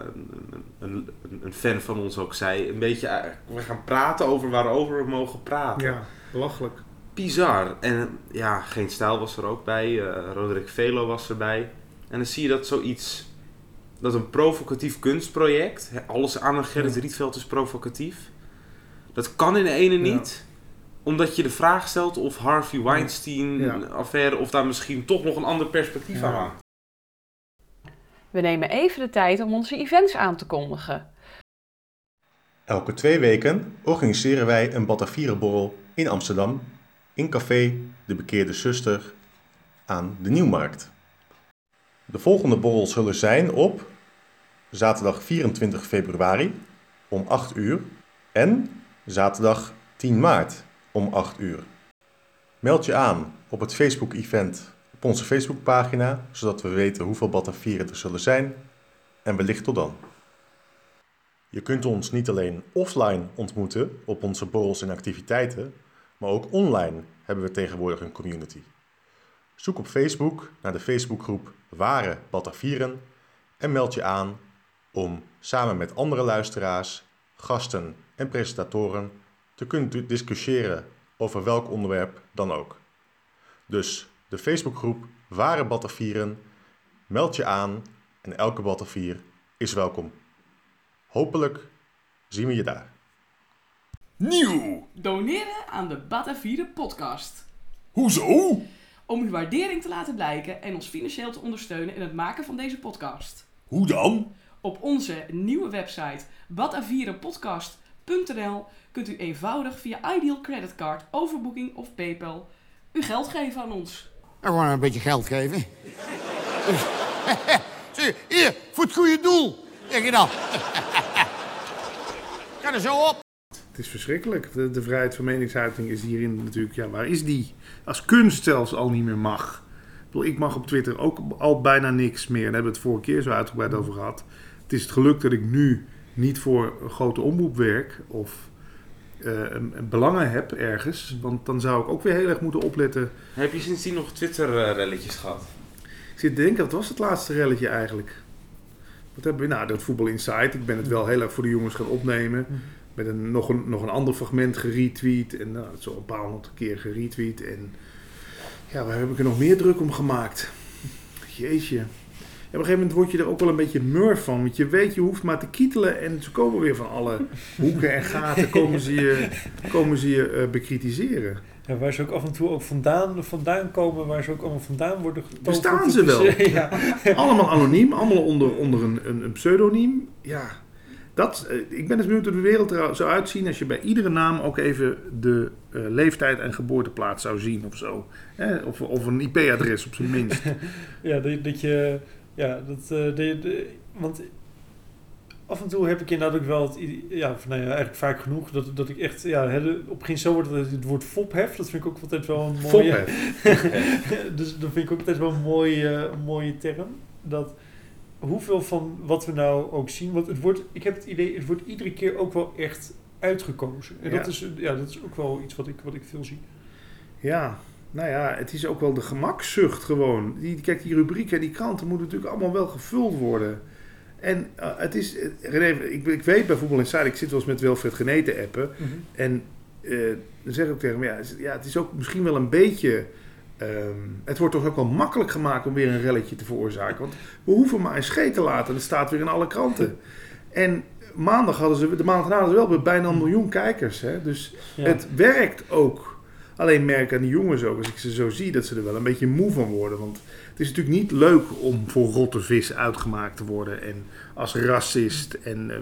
A: een, een, fan van ons ook zei. Een beetje, eh, we gaan praten over waarover we mogen praten.
C: Ja, belachelijk.
A: Bizar. En ja, Geen Stijl was er ook bij. eh Roderick Velo was erbij. En dan zie je dat zoiets... Dat een provocatief kunstproject... hè, Alles aan een Gerrit
B: Ja.
A: Rietveld is provocatief. Dat kan in de ene
C: Ja.
A: niet. Omdat je de vraag stelt of Harvey Weinstein
C: Ja.
A: affaire... Of daar misschien toch nog een ander perspectief
C: Ja.
A: aan hangt.
D: We nemen even de tijd om onze events aan te kondigen.
E: Elke twee weken organiseren wij een Batavierenborrel in Amsterdam in café De Bekeerde Zuster aan de Nieuwmarkt. De volgende borrels zullen zijn op zaterdag 24 februari om 8 uur en zaterdag 10 maart om 8 uur. Meld je aan op het Facebook-event op onze Facebookpagina, zodat we weten hoeveel Batavieren er zullen zijn en wellicht tot dan. Je kunt ons niet alleen offline ontmoeten op onze borrels en activiteiten, maar ook online hebben we tegenwoordig een community. Zoek op Facebook naar de Facebookgroep Ware Batavieren en meld je aan om samen met andere luisteraars, gasten en presentatoren te kunnen discussiëren over welk onderwerp dan ook. Dus de Facebookgroep Ware Batavieren, meld je aan en elke Batavier is welkom. Hopelijk zien we je daar.
F: Nieuw!
G: Doneren aan de Batavieren podcast.
F: Hoezo?
G: Om uw waardering te laten blijken en ons financieel te ondersteunen in het maken van deze podcast.
F: Hoe dan?
G: Op onze nieuwe website batavierenpodcast.nl kunt u eenvoudig via Ideal Creditcard, overboeking of PayPal uw geld geven aan ons.
H: En gewoon een beetje geld geven. *laughs* Zie, hier, voor het goede doel. Zeg je dan. *laughs* Ga er zo op.
C: Het is verschrikkelijk. De, vrijheid van meningsuiting is hierin natuurlijk, ja, waar is die? Als kunst zelfs al niet meer mag. Ik, ik mag op Twitter ook al bijna niks meer. Daar hebben we het vorige keer zo uitgebreid over gehad. Het is het geluk dat ik nu niet voor een grote omroep werk of een, een belangen heb ergens. Want dan zou ik ook weer heel erg moeten opletten.
A: Heb je sindsdien nog Twitter-relletjes gehad?
C: Ik zit te denken, wat was het laatste relletje eigenlijk? Wat hebben we? Nou, dat Voetbal Insight. Ik ben het wel heel erg voor de jongens gaan opnemen. Met een, nog, een, nog een ander fragment geretweet. En nou, zo een paar honderd keer geretweet. En ja, waar heb ik er nog meer druk om gemaakt? Jeetje. Op een gegeven moment word je er ook wel een beetje murf van. Want je weet, je hoeft maar te kietelen. En ze komen weer van alle hoeken en gaten. Komen ze je, komen ze je eh, bekritiseren.
B: Ja, waar ze ook af en toe ook vandaan, vandaan komen, waar ze ook allemaal vandaan worden getoverd.
C: Bestaan ze wel?
B: ja. *laughs*
C: Allemaal anoniem, allemaal onder, onder een, een, een pseudoniem. Ja, dat, eh, ik ben eens benieuwd hoe de wereld er zou uitzien als je bij iedere naam ook even de eh, leeftijd en geboorteplaats zou zien of zo. Of, of een IP-adres op zijn minst. *laughs*
B: Ja, dat, dat je... Ja, dat... eh, de, de, want af en toe heb ik inderdaad ook wel het... idee- Ja, van, nou ja, eigenlijk vaak genoeg. Dat, dat ik echt... Ja, op geen zo wordt het, het woord fophef. Dat vind ik ook altijd wel een mooie... *laughs* Dus dat vind ik ook altijd wel een mooie, mooie term. Dat hoeveel van wat we nou ook zien... Want het wordt... Ik heb het idee... Het wordt iedere keer ook wel echt uitgekozen. En
C: Ja.
B: dat, is, ja, dat is ook wel iets wat ik, wat ik veel zie.
C: Ja, nou ja, het is ook wel de gemakzucht gewoon. Die, kijk, die rubrieken en die kranten moeten natuurlijk allemaal wel gevuld worden. En eh, het is, eh, René, ik, ik weet bij Voetbal Insider, ik zit wel eens met Wilfred Genee te appen. En eh, dan zeg ik ook tegen hem, ja, het is- ja, het is ook misschien wel een beetje... ehm, het wordt toch ook wel makkelijk gemaakt om weer een relletje te veroorzaken. Want we hoeven maar een scheet te laten. Dat staat weer in alle kranten. *laughs* En maandag hadden ze, de maandag hadden ze wel bijna een miljoen kijkers. Hè? Dus
B: Ja.
C: het werkt ook. Alleen merk aan die jongens ook, als ik ze zo zie, dat ze er wel een beetje moe van worden. Want het is natuurlijk niet leuk om voor rotte vis uitgemaakt te worden. En als racist en eh,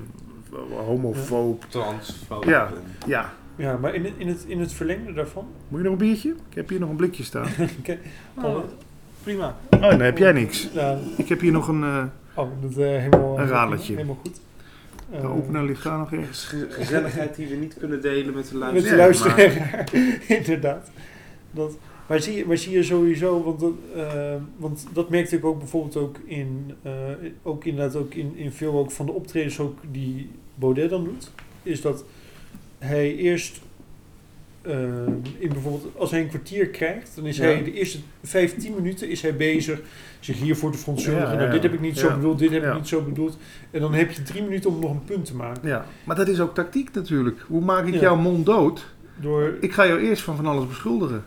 C: homofoob.
A: Transfoob.
C: Ja. Ja,
B: Ja, maar in het, in het, in het verlengde daarvan...
C: moet je nog een biertje? Ik heb hier nog een blikje staan. *laughs*
B: Oh, prima.
C: Oh, dan heb jij niks.
B: Ja,
C: Ik heb hier nog een... eh
B: oh, dat eh, helemaal...
C: Een radertje.
B: Helemaal goed.
C: De
B: Eh,
C: opener ligt daar nog ergens.
A: Ge- Gezelligheid die we niet kunnen delen met de
B: Met
A: luisteraar.
B: de
C: Ja,
B: luisteraar, *laughs* inderdaad. Dat, maar, zie je, maar zie je sowieso, want dat, eh, want dat merkte ik ook bijvoorbeeld ook in, eh, ook inderdaad ook in, in veel ook van de optredens ook die Baudet dan doet, is dat hij eerst, eh, in bijvoorbeeld, als hij een kwartier krijgt, dan is
C: Ja.
B: hij de eerste 15 minuten is hij bezig zich hiervoor te verontschuldigen.
C: Ja,
B: Nou, dit heb ik niet zo bedoeld, dit heb ik niet zo bedoeld. En dan heb je drie minuten om nog een punt te maken.
C: Ja, maar dat is ook tactiek natuurlijk. Hoe maak ik jouw mond dood?
B: Door,
C: Ik ga jou eerst van van alles beschuldigen.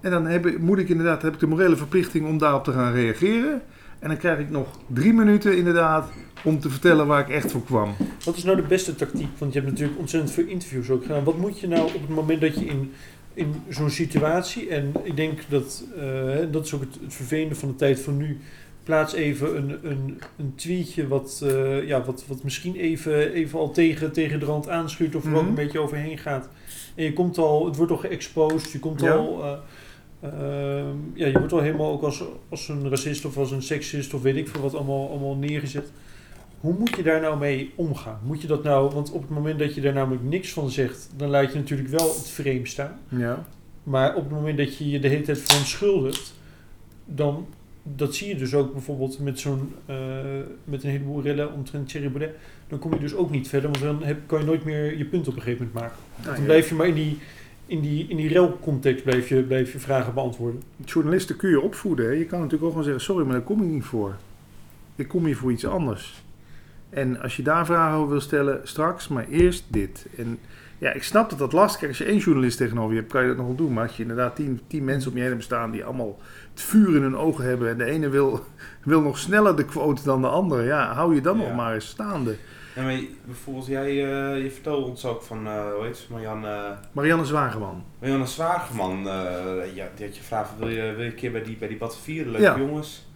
C: En dan heb ik, moet ik inderdaad, heb ik de morele verplichting om daarop te gaan reageren. En dan krijg ik nog drie minuten inderdaad om te vertellen waar ik echt voor kwam.
B: wat is nou de beste tactiek? Want je hebt natuurlijk ontzettend veel interviews ook gedaan. Wat moet je nou op het moment dat je in, in zo'n situatie, en ik denk dat, eh, dat is ook het, het vervelende van de tijd van nu, plaats even een, een, een tweetje wat, eh, ja, wat, wat misschien even, even al tegen, tegen de rand aanschuurt of er ook
C: Mhm.
B: een beetje overheen gaat. En je komt al, het wordt al geëxposed, je komt
C: Ja.
B: al... eh, ja, je wordt al helemaal ook als, als een racist of als een seksist of weet ik veel wat allemaal, allemaal neergezet. Hoe moet je daar nou mee omgaan? Moet je dat nou, want op het moment dat je daar namelijk niks van zegt, dan laat je natuurlijk wel het frame staan.
C: Ja.
B: Maar op het moment dat je je de hele tijd verontschuldigt, dan, dat zie je dus ook bijvoorbeeld met zo'n, eh, met een heleboel rellen omtrent Thierry Baudet, dan kom je dus ook niet verder, want dan heb, kan je nooit meer je punt op een gegeven moment maken.
C: Nou,
B: Dan blijf je maar in die, in die, in die relcontext blijf je, blijf je vragen beantwoorden.
C: Journalisten kun je opvoeden. Hè? Je kan natuurlijk ook gewoon zeggen, sorry, maar daar kom ik niet voor. Ik kom hier voor iets anders. En als je daar vragen over wil stellen, straks, maar eerst dit. En ja, ik snap dat dat lastig is. Als je één journalist tegenover je hebt, kan je dat nog wel doen. Maar als je inderdaad tien, tien mensen om je heen hebt staan die allemaal het vuur in hun ogen hebben. En de ene wil, *laughs* wil nog sneller de quote dan de andere. Ja, hou je dan
A: Ja.
C: nog maar eens staande.
A: Ja, maar bijvoorbeeld jij, eh, je vertelde ons ook van, eh hoe heet ze, Marianne,
C: Marianne Zwageman.
A: Marianne Zwageman. eh, ja, die had je gevraagd, wil je, wil je een keer bij die, bij die Battenvieren, leuke
C: Ja.
A: jongens?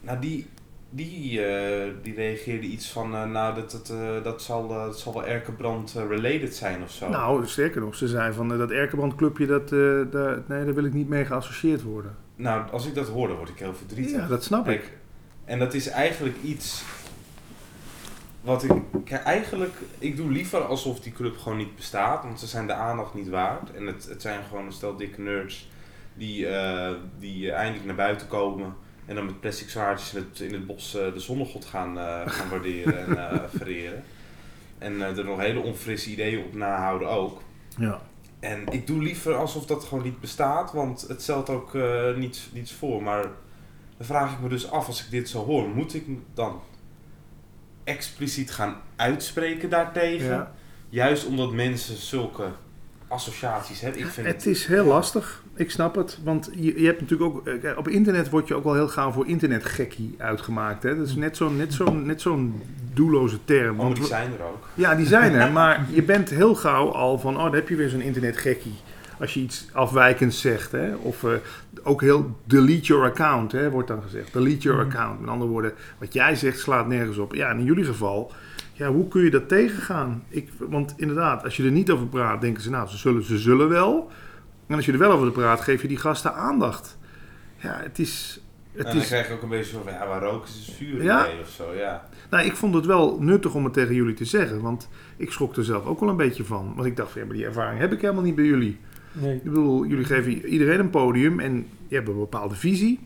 A: Nou, die, die, eh, die reageerde iets van, eh, nou, dat, dat, eh, dat, zal, eh, dat zal wel Erkenbrand eh, related zijn of zo.
C: Nou, sterker nog, ze zei van eh, dat Erkenbrandclubje, dat, eh, daar, nee, daar wil ik niet mee geassocieerd worden.
A: Nou, als ik dat hoorde, word ik heel verdrietig.
C: Ja, dat snap ik.
A: En dat is eigenlijk iets wat ik kijk, eigenlijk, ik doe liever alsof die club gewoon niet bestaat, want ze zijn de aandacht niet waard. En het, het zijn gewoon een stel dikke nerds die, eh, die eh, eindelijk naar buiten komen en dan met plastic zwaardjes in het, in het bos eh, de zonnegod gaan, gaan waarderen en *laughs* vereren. En er nog hele onfrisse ideeën op nahouden ook.
C: Ja.
A: En ik doe liever alsof dat gewoon niet bestaat, want het stelt ook niets, niets voor. Maar dan vraag ik me dus af, als ik dit zo hoor, moet ik dan expliciet gaan uitspreken daartegen?
C: Ja.
A: Juist omdat mensen zulke associaties hebben. Ik vind
C: Het is heel lastig, ik snap het. Want je, je hebt natuurlijk ook, eh, op internet word je ook wel heel gauw voor internetgekkie uitgemaakt. Hè? Dat is net zo'n net zo'n net zo'n doelloze term.
A: Oh,
C: Want
A: die
C: we-
A: zijn er ook.
C: Ja, die zijn er. Maar je bent heel gauw al van, oh, dan heb je weer zo'n internetgekkie. Als je iets afwijkends zegt. Hè? Of eh, ook heel delete your account, hè, wordt dan gezegd. Delete your
B: Mhm.
C: account. Met andere woorden, wat jij zegt slaat nergens op. Ja, en in jullie geval, ja, hoe kun je dat tegengaan? Ik, want inderdaad, als je er niet over praat, denken ze, nou, ze zullen, ze zullen wel. En als je er wel over praat, geef je die gasten aandacht. Ja, het is... Het
A: en dan
C: is
A: krijg je ook een beetje van, ja, waar roken is, is vuur
C: Ja.
A: idee of zo, ja.
C: nou, ik vond het wel nuttig om het tegen jullie te zeggen. Want ik schrok er zelf ook wel een beetje van. Want ik dacht, van, ja, maar die ervaring heb ik helemaal niet bij jullie.
B: Nee.
C: Ik bedoel, jullie geven iedereen een podium en je hebt een bepaalde visie.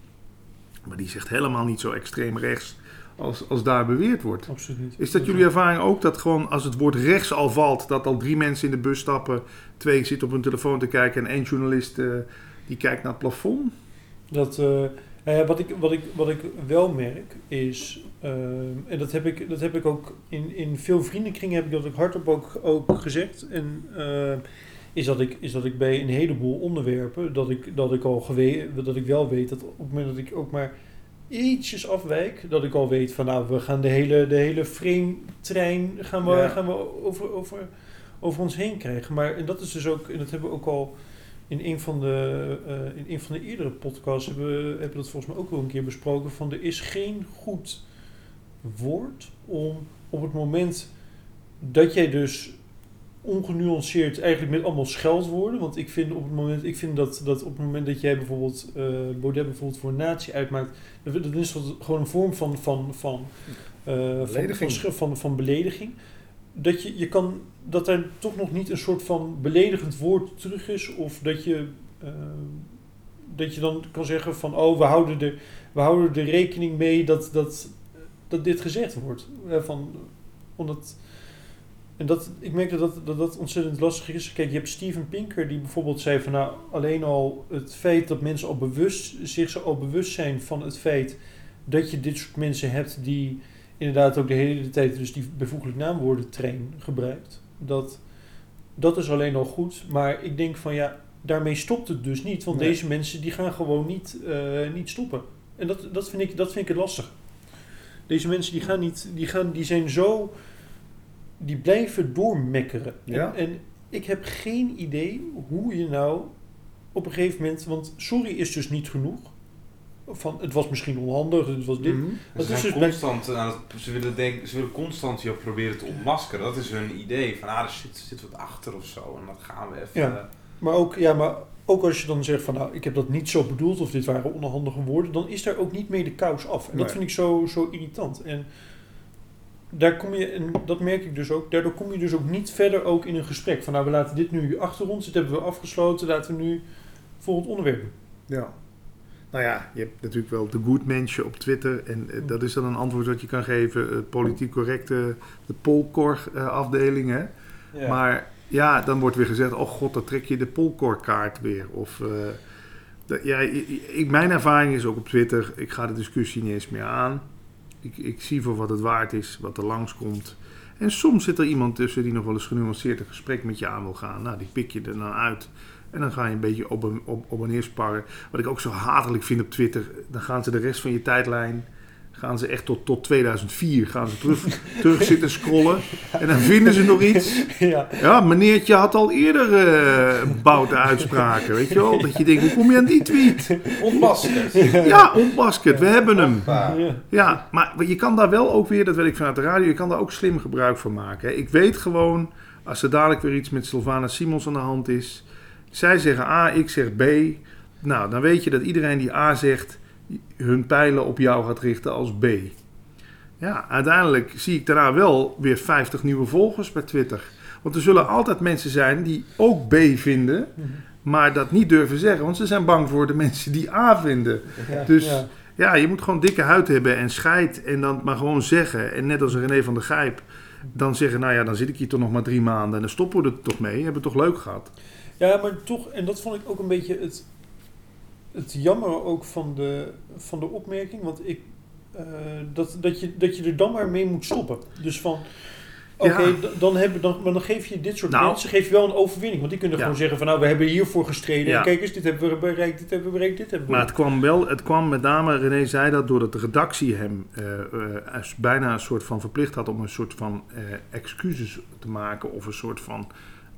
C: Maar die zegt helemaal niet zo extreem rechts als, als daar beweerd wordt.
B: Absoluut niet.
C: Is dat jullie ervaring ook dat gewoon als het woord rechts al valt, dat al drie mensen in de bus stappen, twee zitten op hun telefoon te kijken en één journalist eh, die kijkt naar het plafond?
B: Dat, eh, ja, wat, ik, wat, ik, wat ik wel merk is, eh, en dat heb ik, dat heb ik ook in, in veel vriendenkringen heb ik dat ook hardop ook, ook gezegd. En eh, is, dat ik, is dat ik bij een heleboel onderwerpen, dat ik, dat ik al gewe dat ik wel weet dat op het moment dat ik ook maar ietsjes afwijk, dat ik al weet van nou, we gaan de hele, de hele frame-trein gaan we,
C: Ja.
B: gaan we over, over, over ons heen krijgen. Maar en dat is dus ook, en dat hebben we ook al in een van de, eh, in een van de eerdere podcasts hebben we, hebben we dat volgens mij ook wel een keer besproken. Van er is geen goed woord om op het moment dat jij dus ongenuanceerd eigenlijk met allemaal scheldwoorden. Want ik vind op het moment, ik vind dat, dat op het moment dat jij bijvoorbeeld eh Baudet bijvoorbeeld voor een natie uitmaakt, dan is dat gewoon een vorm van, van, van, van, van,
C: Belediging.
B: van, van belediging. Dat je, je kan dat er toch nog niet een soort van beledigend woord terug is. Of dat je, eh, dat je dan kan zeggen van oh, we houden er, we houden er rekening mee dat, dat, dat dit gezegd wordt. Van, omdat En dat, ik merk dat dat, dat dat ontzettend lastig is. Kijk, je hebt Steven Pinker die bijvoorbeeld zei van nou, alleen al het feit dat mensen al bewust, zich zo al bewust zijn van het feit dat je dit soort mensen hebt die inderdaad ook de hele tijd dus die bevoeglijk naamwoorden train gebruikt. Dat, dat is alleen al goed. Maar ik denk van ja, daarmee stopt het dus niet. Want
C: Nee.
B: deze mensen die gaan gewoon niet, eh, niet stoppen. En dat, dat, vind ik, dat vind ik het lastig. Deze mensen die gaan niet, die, gaan, die zijn zo, die blijven doormekkeren.
C: Ja.
B: En, en ik heb geen idee hoe je nou op een gegeven moment, want sorry is dus niet genoeg. Van het was misschien onhandig, het was dit.
C: Mhm.
B: Dat
A: Ze,
B: is
A: zijn
B: dus
A: constant, aan het- ze, willen denk, ze willen constant je proberen te ontmaskeren. Dat is hun idee. Van ah, er zit, zit wat achter of zo. En dat gaan we even.
B: Ja. Maar ook, ja, maar ook als je dan zegt van nou, ik heb dat niet zo bedoeld of dit waren onhandige woorden, dan is daar ook niet mee de kous af. En dat vind ik zo, zo irritant. En daar kom je, en dat merk ik dus ook, daardoor kom je dus ook niet verder ook in een gesprek. Van nou, we laten dit nu achter ons, dit hebben we afgesloten, laten we nu volgend onderwerp doen.
C: Ja. Nou ja, je hebt natuurlijk wel de good mensje op Twitter. En eh, dat is dan een antwoord wat je kan geven. Het politiek correcte, de Polkor eh, afdeling. Hè?
A: Ja.
C: Maar ja, dan wordt weer gezegd: oh god, dan trek je de Polkor-kaart weer. Of, eh, dat- ja, ik- mijn ervaring is ook op Twitter: ik ga de discussie niet eens meer aan. Ik, ik zie voor wat het waard is, wat er langskomt. En soms zit er iemand tussen die nog wel eens genuanceerd een gesprek met je aan wil gaan. Nou, die pik je er dan uit. En dan ga je een beetje op en, op, op en neer sparren. Wat ik ook zo hatelijk vind op Twitter. Dan gaan ze de rest van je tijdlijn. Gaan ze echt tot, tot 2004 gaan ze terug, *laughs* terug zitten scrollen. En dan vinden ze nog iets. *laughs*
B: ja.
C: Ja, meneertje had al eerder eh boute uitspraken. Weet je wel? Dat je denkt, hoe kom je aan die tweet?
A: Ontmaskerd. *laughs*
C: Ja, ontmaskerd. We hebben hem.
B: Ja.
C: Ja, maar je kan daar wel ook weer, dat weet ik vanuit de radio, je kan daar ook slim gebruik van maken. hè. Ik weet gewoon, als er dadelijk weer iets met Sylvana Simons aan de hand is. Zij zeggen A, ik zeg B. Nou, dan weet je dat iedereen die A zegt, hun pijlen op jou gaat richten als B. Ja, uiteindelijk zie ik daarna wel weer 50 nieuwe volgers bij Twitter. Want er zullen altijd mensen zijn die ook B vinden, maar dat niet durven zeggen. Want ze zijn bang voor de *laughs* mensen die A vinden.
B: Ja,
C: Dus-
B: ja.
C: Ja, je moet gewoon dikke huid hebben en scheid en dan maar gewoon zeggen. En net als René van der Gijp, dan zeggen, nou ja, dan zit ik hier toch nog maar drie maanden en dan stoppen we er toch mee. Hebben we het toch leuk gehad.
B: Ja, maar toch, en dat vond ik ook een beetje het, het jammer ook van de, van de opmerking. Want ik, eh, dat, dat, je, dat je er dan maar mee moet stoppen. Dus van, oké,
C: Ja.
B: dan, hebben, dan, maar dan geef je dit soort
C: Nou.
B: mensen geef je wel een overwinning. Want die kunnen
C: Ja.
B: gewoon zeggen van, nou, we hebben hiervoor gestreden.
C: Ja.
B: Kijk eens, dit hebben we bereikt, dit hebben we bereikt, dit hebben we
C: Maar het kwam wel, het kwam met name, René zei dat, doordat de redactie hem als bijna een soort van verplicht had om een soort van excuses te maken of een soort van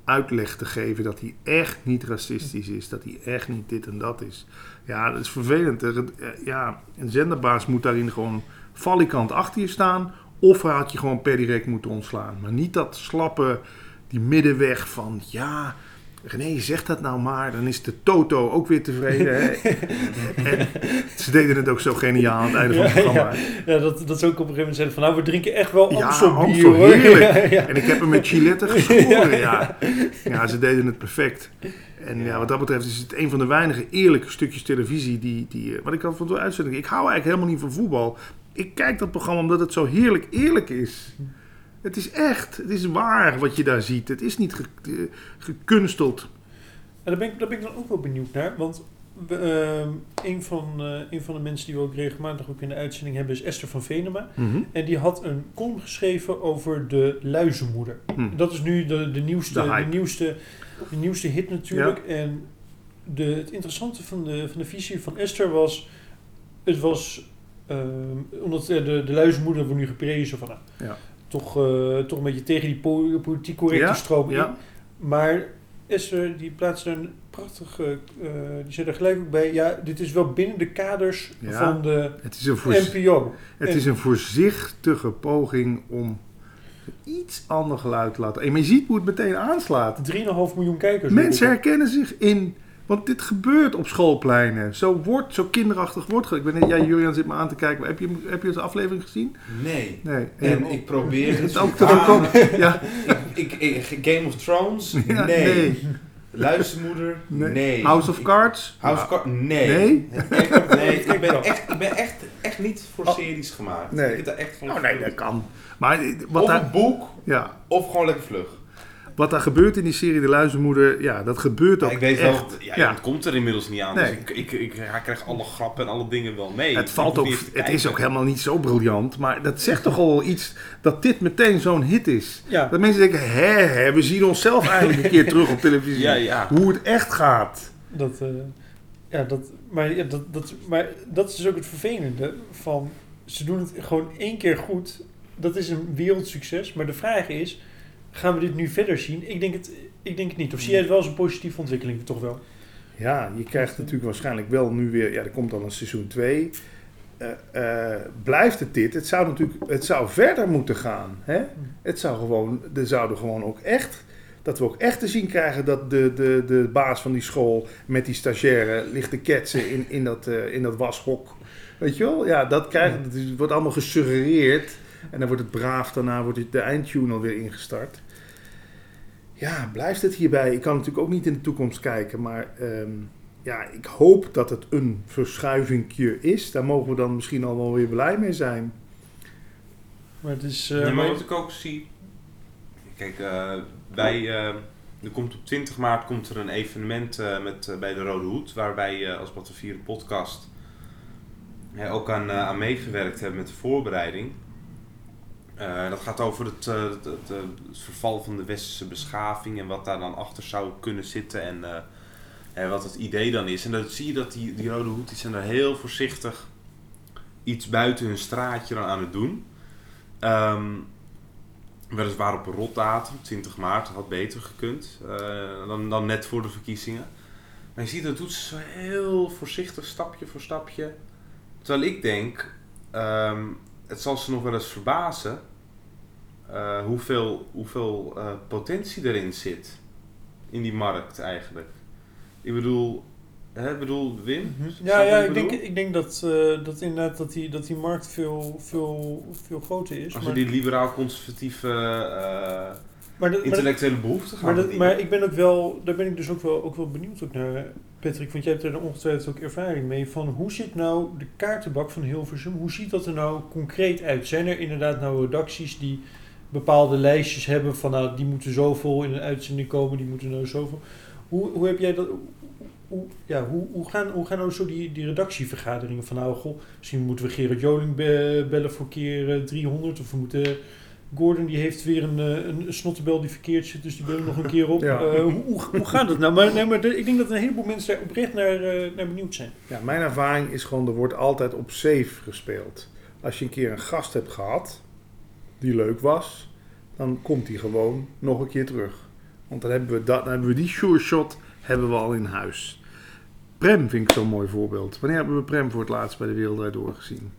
C: uitleg te geven dat hij echt niet racistisch is, dat hij echt niet dit en dat is. Ja, dat is vervelend. Eh, Ja, een zenderbaas moet daarin gewoon valikant achter je staan of had je gewoon per direct moeten ontslaan. Maar niet dat slappe, die middenweg van ja... René, zeg dat nou maar. Dan is de Toto ook weer tevreden. Hè? *laughs* en ze deden het ook zo geniaal aan het einde van het
B: Ja,
C: programma.
B: Ja, dat, dat ze ook op een gegeven moment zeiden van, nou, we drinken echt wel
C: Ja,
B: Amstel
C: Amstel,
B: hoor.
C: heerlijk. *laughs*
B: Ja, ja.
C: En ik heb hem met Gillette *laughs* geschoren. Ja. ja, ze deden het perfect. En ja, wat dat betreft is het een van de weinige eerlijke stukjes televisie die... die eh, wat ik al van de uitzending... Ik hou eigenlijk helemaal niet van voetbal. Ik kijk dat programma omdat het zo heerlijk eerlijk is. Het is echt. Het is waar wat je daar ziet. Het is niet ge- eh, gekunsteld.
B: En daar ben, ik, daar ben ik dan ook wel benieuwd naar. Want ehm, een, van, eh, een van de mensen die we ook regelmatig ook in de uitzending hebben is Esther van Venema. En die had een column geschreven over de luizenmoeder.
C: Hm.
B: Dat is nu de, de, nieuwste,
C: De
B: nieuwste, de nieuwste hit natuurlijk. En de, het interessante van de, van de visie van Esther was... Het was... ehm, omdat eh, de, de luizenmoeder wordt nu geprezen van...
C: Ja.
B: Toch, eh, toch een beetje tegen die po- politiek correcte
C: Ja,
B: stroom in. Maar Esther die plaatste een prachtige... eh, die zei er gelijk ook bij... Ja, dit is wel binnen de kaders
C: Ja.
B: van de
C: Het is een, voorz-
B: NPO.
C: het
B: En-
C: is een voorzichtige poging om iets ander geluid te laten. En je ziet hoe het meteen aanslaat.
B: 3,5 miljoen kijkers.
C: Mensen herkennen zich in. Want dit gebeurt op schoolpleinen. Zo wordt, zo kinderachtig wordt. het. Ik ben net, ja, Julian zit me aan te kijken. Heb je, heb je aflevering gezien?
A: Nee.
C: Nee.
A: En ik probeer *laughs*
C: het ook te voorkomen. Ja, *laughs*
A: ik, ik, Game of Thrones?
C: ja,
A: nee.
C: nee.
A: Luistermoeder? Nee.
C: House of Cards?
A: House of Cards? Nee.
C: Nee?
A: Echt, *laughs* nee. ik ben, echt, ik ben echt, echt niet voor
C: Oh.
A: series gemaakt.
C: Nee.
A: Ik heb daar echt geen
C: Oh nee, dat kan. Maar eh, wat
A: Of
C: daar,
A: een boek,
C: ja,
A: of gewoon lekker vlug.
C: Wat daar gebeurt in die serie De Luizenmoeder, ja, dat gebeurt ook
A: Ja, ik weet
C: echt.
A: wel, ja,
C: ja.
A: het komt er inmiddels niet aan.
C: Nee.
A: Dus ik, ik, ik, krijg alle grappen en alle dingen wel mee.
C: Het valt ook, het is ook helemaal niet zo briljant, maar dat zegt toch al wel iets dat dit meteen zo'n hit is.
B: Ja,
C: Dat mensen denken, hè, hè, we zien onszelf eigenlijk een keer *laughs* terug op televisie.
A: Ja, ja.
C: Hoe het echt gaat.
B: dat, eh, ja, dat, maar, ja, dat, dat, maar dat is dus ook het vervelende van ze doen het gewoon één keer goed. Dat is een wereldsucces. Maar de vraag is, gaan we dit nu verder zien? Ik denk het, ik denk het niet. Of zie jij het wel als een positieve ontwikkeling? Toch wel.
C: Ja, je krijgt natuurlijk waarschijnlijk wel nu weer, ja, er komt al een seizoen 2. blijft het dit? Het zou natuurlijk, het zou verder moeten gaan. Hè? Het zou gewoon, er zouden gewoon ook echt, dat we ook echt te zien krijgen dat de, de, de baas van die school met die stagiaire ligt te ketsen in, in, dat, eh, in dat washok. Weet je wel? Ja, dat, krijgt, dat wordt allemaal gesuggereerd. En dan wordt het braaf, daarna wordt de eindtune alweer ingestart. Ja, blijft het hierbij? Ik kan natuurlijk ook niet in de toekomst kijken, maar ehm, ja, ik hoop dat het een verschuivingje is. Daar mogen we dan misschien al wel weer blij mee zijn.
B: Maar het is...
A: Ja,
B: eh,
A: maar wat ik ook zie... Kijk, eh, bij, eh, er komt op 20 maart komt er een evenement eh, met, eh, bij de Rode Hoed... waarbij je als Battenvieren podcast hè, ook aan, eh, aan meegewerkt hebt met de voorbereiding. Eh, dat gaat over het, eh, het, eh, het verval van de westerse beschaving... en wat daar dan achter zou kunnen zitten en wat het idee dan is. En dan zie je dat die, die Rode Hoed, die zijn er heel voorzichtig iets buiten hun straatje dan aan het doen... Ehm weliswaar op een rotdatum, 20 maart, had beter gekund dan, dan net voor de verkiezingen. Maar je ziet dat doet ze zo heel voorzichtig, stapje voor stapje. Terwijl ik denk, ehm, het zal ze nog wel eens verbazen eh, hoeveel, hoeveel eh, potentie erin zit. In die markt eigenlijk. Ik bedoel, hè, ik bedoel Wim?
B: Mhm. Ja, ja ik, denk, ik denk dat, eh, dat inderdaad dat die, dat die markt veel, veel, veel groter is.
A: Als je die liberaal-conservatieve
B: maar, dat- maar,
A: intellectuele behoeften gaan
B: maar, dat, maar ik ben ook wel, daar ben ik dus ook wel, ook wel benieuwd ook naar, Patrick, want jij hebt er ongetwijfeld ook ervaring mee. Van hoe zit nou de kaartenbak van Hilversum, hoe ziet dat er nou concreet uit? Zijn er inderdaad nou redacties die bepaalde lijstjes hebben van nou, die moeten zoveel in een uitzending komen, die moeten nou zoveel. Hoe, hoe heb jij dat, hoe, ja, hoe, hoe, gaan, hoe gaan nou zo die, die redactievergaderingen van nou, goh, misschien moeten we Gerard Joling be- bellen voor keer eh, 300 of we moeten... Gordon die heeft weer een, eh, een, snottenbel die verkeerd zit, dus die bellen we nog een keer op. *laughs*
C: Ja.
B: Eh, hoe, hoe, hoe gaat dat nou? Maar, nee, maar de- ik denk dat een heleboel mensen daar oprecht naar, eh, naar benieuwd zijn.
C: Ja, mijn ervaring is gewoon, er wordt altijd op safe gespeeld. Als je een keer een gast hebt gehad, die leuk was, dan komt die gewoon nog een keer terug. Want dan hebben we, dat, dan hebben we die sure shot hebben we al in huis. Prem vind ik zo'n mooi voorbeeld. Wanneer hebben we Prem voor het laatst bij de Wereld Draait Door gezien?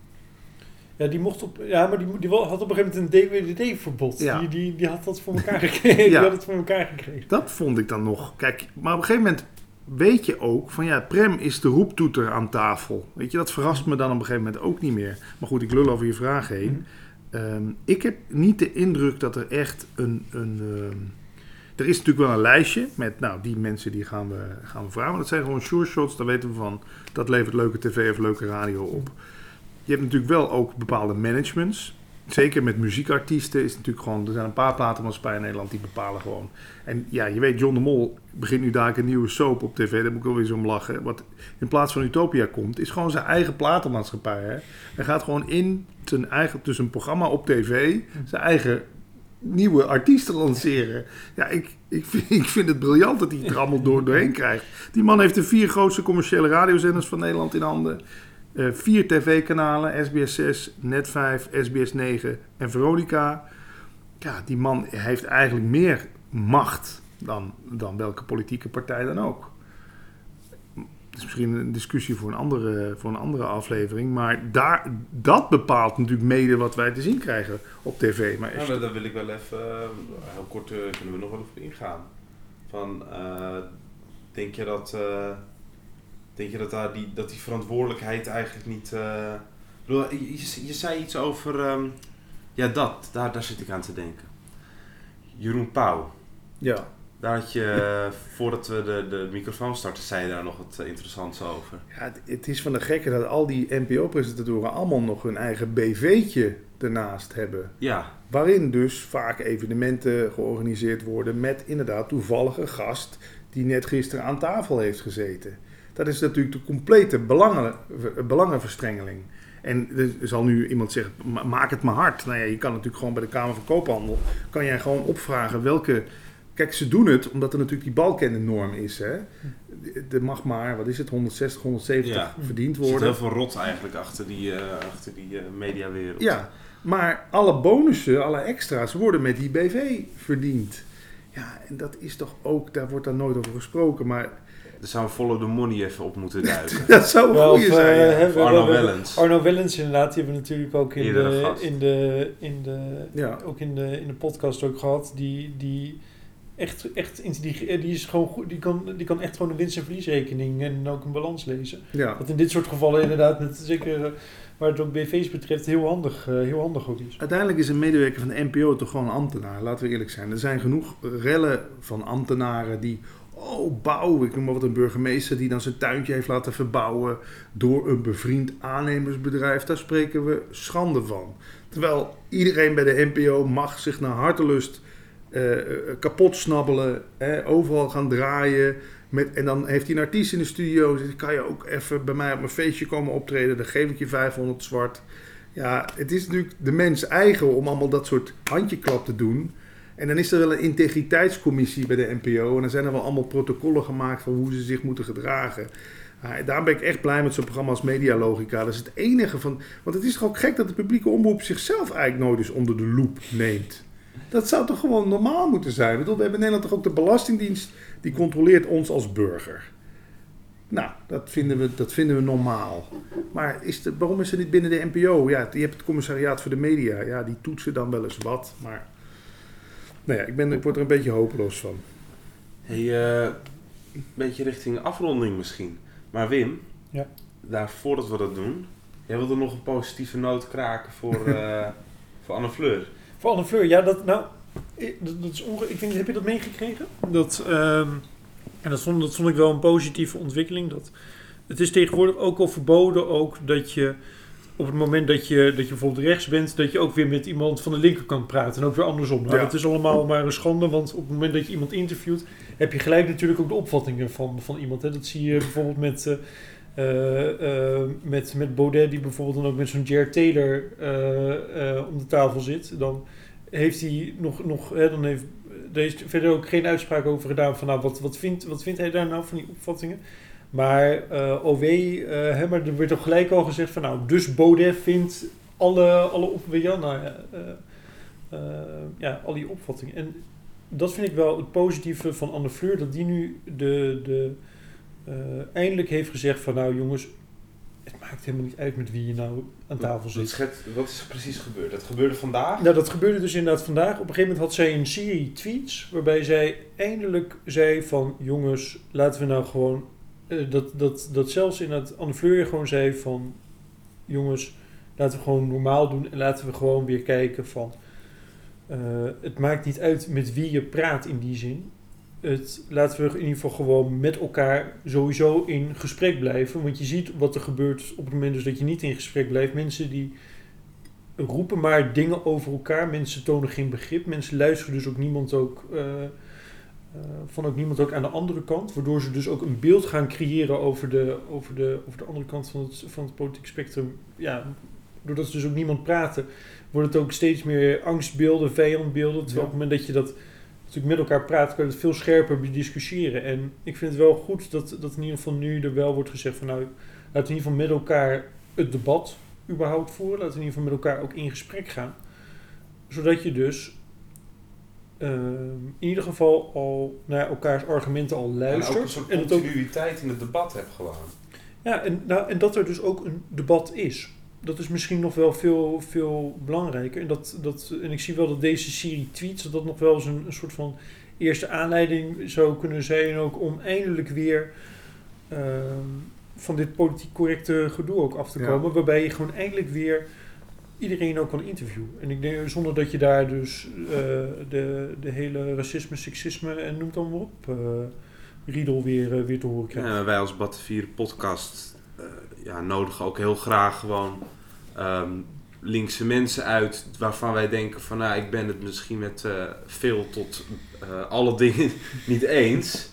B: Ja, die mocht op, ja, maar die, die had op een gegeven moment een DWDD-verbod.
C: Ja.
B: Die, die, die had dat voor *laughs* elkaar gekregen. Die
C: Ja.
B: had het voor elkaar gekregen.
C: Dat vond ik dan nog. Kijk, maar op een gegeven moment weet je ook van ja, Prem is de roeptoeter aan tafel. Weet je, dat verrast me dan op een gegeven moment ook niet meer. Maar goed, ik lul over je vraag heen. Ehm, ik heb niet de indruk dat er echt een. een ehm, er is natuurlijk wel een lijstje met, nou, die mensen die gaan we, gaan we vragen. Maar dat zijn gewoon sure shots, daar weten we van. Dat levert leuke tv of leuke radio op. Je hebt natuurlijk wel ook bepaalde managements. Zeker met muziekartiesten is natuurlijk gewoon... Er zijn een paar platenmaatschappijen in Nederland die bepalen gewoon. En ja, je weet, John de Mol begint nu daar een nieuwe soap op tv. Daar moet ik wel weer zo om lachen. Wat in plaats van Utopia komt, is gewoon zijn eigen platenmaatschappij. Hè? Hij gaat gewoon in zijn eigen, dus een programma op tv, zijn eigen nieuwe artiesten lanceren. Ja, ik, ik, vind, ik vind het briljant dat hij het er allemaal door, doorheen krijgt. Die man heeft de vier grootste commerciële radiozenders van Nederland in handen. Eh, vier tv-kanalen, SBS 6, Net 5, SBS 9 en Veronica. Ja, die man heeft eigenlijk meer macht dan, dan welke politieke partij dan ook. Het is misschien een discussie voor een andere, voor een andere aflevering. Maar daar, dat bepaalt natuurlijk mede wat wij te zien krijgen op tv. Maar
A: daar wil ik wel even, eh, heel kort eh, kunnen we nog wel op ingaan. Van, denk je dat, denk je dat, daar die, dat die verantwoordelijkheid eigenlijk niet... eh, je, je, je zei iets over, ehm, ja dat, daar, daar zit ik aan te denken. Jeroen Pauw.
C: ja.
A: Daar had je, eh, voordat we de, de microfoon starten, zei je daar nog wat interessants over.
C: Ja, het, het is van de gekke dat al die NPO-presentatoren allemaal nog hun eigen BV'tje ernaast hebben.
A: Ja,
C: Waarin dus vaak evenementen georganiseerd worden met inderdaad toevallige gast die net gisteren aan tafel heeft gezeten. Dat is natuurlijk de complete belangen, belangenverstrengeling. En er zal nu iemand zeggen, "Ma- maak het maar hard. Nou ja, je kan natuurlijk gewoon bij de Kamer van Koophandel, kan jij gewoon opvragen welke... Kijk, ze doen het omdat er natuurlijk die balkennorm is. Hè? Er mag maar, wat is het, 160, 170
A: Ja.
C: verdiend
A: er zit
C: worden.
A: heel veel rot eigenlijk achter die, eh, achter die eh, mediawereld.
C: Ja, maar alle bonussen, alle extra's worden met die BV verdiend. Ja, en dat is toch ook, daar wordt dan nooit over gesproken, maar
A: Daar zou Follow the Money even op moeten *laughs* duiken.
C: dat zou een
B: Wel,
C: goeie
B: of,
C: zijn.
B: eh,
C: ja.
B: we-
A: Arno
B: we-
A: Wellens.
B: Arno Wellens inderdaad, die hebben we natuurlijk ook in
A: Eerdere
B: de,
A: gast.
B: in de, in de,
C: Ja.
B: ook in de, in de podcast ook gehad. Die, die echt, echt in- die, die is gewoon goed, die kan, die kan echt gewoon een winst- en verliesrekening en ook een balans lezen.
C: Ja.
B: Wat in dit soort gevallen inderdaad, met, zeker eh, waar het ook BV's betreft, heel handig, eh, heel handig ook is.
C: Uiteindelijk is een medewerker van de NPO toch gewoon een ambtenaar, laten we eerlijk zijn. Er zijn genoeg rellen van ambtenaren die, oh bouw, ik noem maar wat een burgemeester die dan zijn tuintje heeft laten verbouwen door een bevriend aannemersbedrijf. Daar spreken we schande van. Terwijl iedereen bij de NPO mag zich naar hartelust eh, eh, kapot snabbelen, overal gaan draaien. Met, en dan heeft hij een artiest in de studio. Zegt, kan je ook even bij mij op mijn feestje komen optreden? Dan geef ik je 500 zwart. Ja, het is natuurlijk de mens eigen om allemaal dat soort handjeklap te doen. En dan is er wel een integriteitscommissie bij de NPO. En dan zijn er wel allemaal protocollen gemaakt van hoe ze zich moeten gedragen. Ah, daarom ben ik echt blij met zo'n programma als Medialogica. Dat is het enige van. Want het is toch ook gek dat de publieke omroep zichzelf eigenlijk nooit eens onder de loep neemt. Dat zou toch gewoon normaal moeten zijn? Bedoel, we hebben in Nederland toch ook de Belastingdienst. Die controleert ons als burger. Nou, dat vinden we, dat vinden we normaal. Maar is de, waarom is er niet binnen de NPO? Ja, je hebt het commissariaat voor de media. Ja, die toetsen dan wel eens wat. Maar nou ja, ik, ben, ik word er een beetje hopeloos van.
A: Hey, eh, een beetje richting afronding misschien. Maar Wim,
B: Ja.
A: daar, voordat we dat doen, jij wilde nog een positieve noot kraken voor, *laughs* eh, voor Anne Fleur.
B: Voor Anne Fleur, ja, dat, nou, dat, dat is onge ik denk, heb je dat meegekregen? Dat, ehm, en dat vond, dat vond ik wel een positieve ontwikkeling. Dat, het is tegenwoordig ook al verboden ook dat je op het moment dat je, dat je bijvoorbeeld rechts bent, dat je ook weer met iemand van de linkerkant praat. En ook weer andersom. Nou,
C: Ja.
B: Dat is allemaal maar een schande, want op het moment dat je iemand interviewt, heb je gelijk natuurlijk ook de opvattingen van, van iemand. Hè. Dat zie je bijvoorbeeld met... eh, eh, eh, met, met Baudet, die bijvoorbeeld dan ook met zo'n Jared Taylor om de tafel zit, dan heeft hij nog, nog hè, dan heeft, er is verder ook geen uitspraak over gedaan van nou, wat, wat, vindt, wat vindt hij daar nou van die opvattingen. Maar eh, OW, eh, hè, maar er werd ook gelijk al gezegd van nou, dus Baudet vindt alle, alle op, wel, nou, ja, eh, ja, al die opvattingen. En dat vind ik wel het positieve van Anne Fleur, dat die nu de, de, eindelijk heeft gezegd van nou jongens, het maakt helemaal niet uit met wie je nou aan tafel zit.
A: schet- wat is er precies gebeurd? Dat gebeurde vandaag?
B: Nou, dat gebeurde dus inderdaad vandaag. Op een gegeven moment had zij een serie tweets waarbij zij eindelijk zei van jongens, laten we nou gewoon eh, dat, dat, dat zelfs in het Anne Fleur gewoon zei van jongens, laten we gewoon normaal doen en laten we gewoon weer kijken van eh, het maakt niet uit met wie je praat in die zin. Het, laten we in ieder geval gewoon met elkaar sowieso in gesprek blijven. Want je ziet wat er gebeurt op het moment dus dat je niet in gesprek blijft. Mensen die roepen maar dingen over elkaar. Mensen tonen geen begrip. Mensen luisteren dus ook niemand ook, eh, van ook niemand ook aan de andere kant. Waardoor ze dus ook een beeld gaan creëren over de, over de, over de andere kant van het, van het politiek spectrum. Ja, doordat ze dus ook niemand praten, wordt het ook steeds meer angstbeelden, vijandbeelden. Terwijl op het moment dat je dat natuurlijk met elkaar praat, kan je het veel scherper bediscussiëren. En ik vind het wel goed dat, dat in ieder geval nu er wel wordt gezegd van nou, laten we in ieder geval met elkaar het debat überhaupt voeren. Laten we in ieder geval met elkaar ook in gesprek gaan. Zodat je dus ehm, in ieder geval al naar elkaars argumenten al
A: En
B: luistert.
A: ook een soort
B: en ook
A: continuïteit in het debat hebt gewoon.
B: ja, en, nou, en dat er dus ook een debat is. Dat is misschien nog wel veel, veel belangrijker. En, dat, dat, en ik zie wel dat deze serie tweets, dat dat nog wel eens een, een soort van eerste aanleiding zou kunnen zijn. Ook om eindelijk weer ehm, van dit politiek correcte gedoe ook af te
C: Ja.
B: komen. Waarbij je gewoon eindelijk weer iedereen ook kan interviewen. En ik denk zonder dat je daar dus eh, de, de hele racisme, seksisme en noem het allemaal op, eh riedel weer, eh, weer te horen krijgt.
A: Wij als Battenvier podcast eh, ja, nodigen ook heel graag gewoon ehm, linkse mensen uit waarvan wij denken van nou, ik ben het misschien met veel tot alle dingen *laughs* niet eens.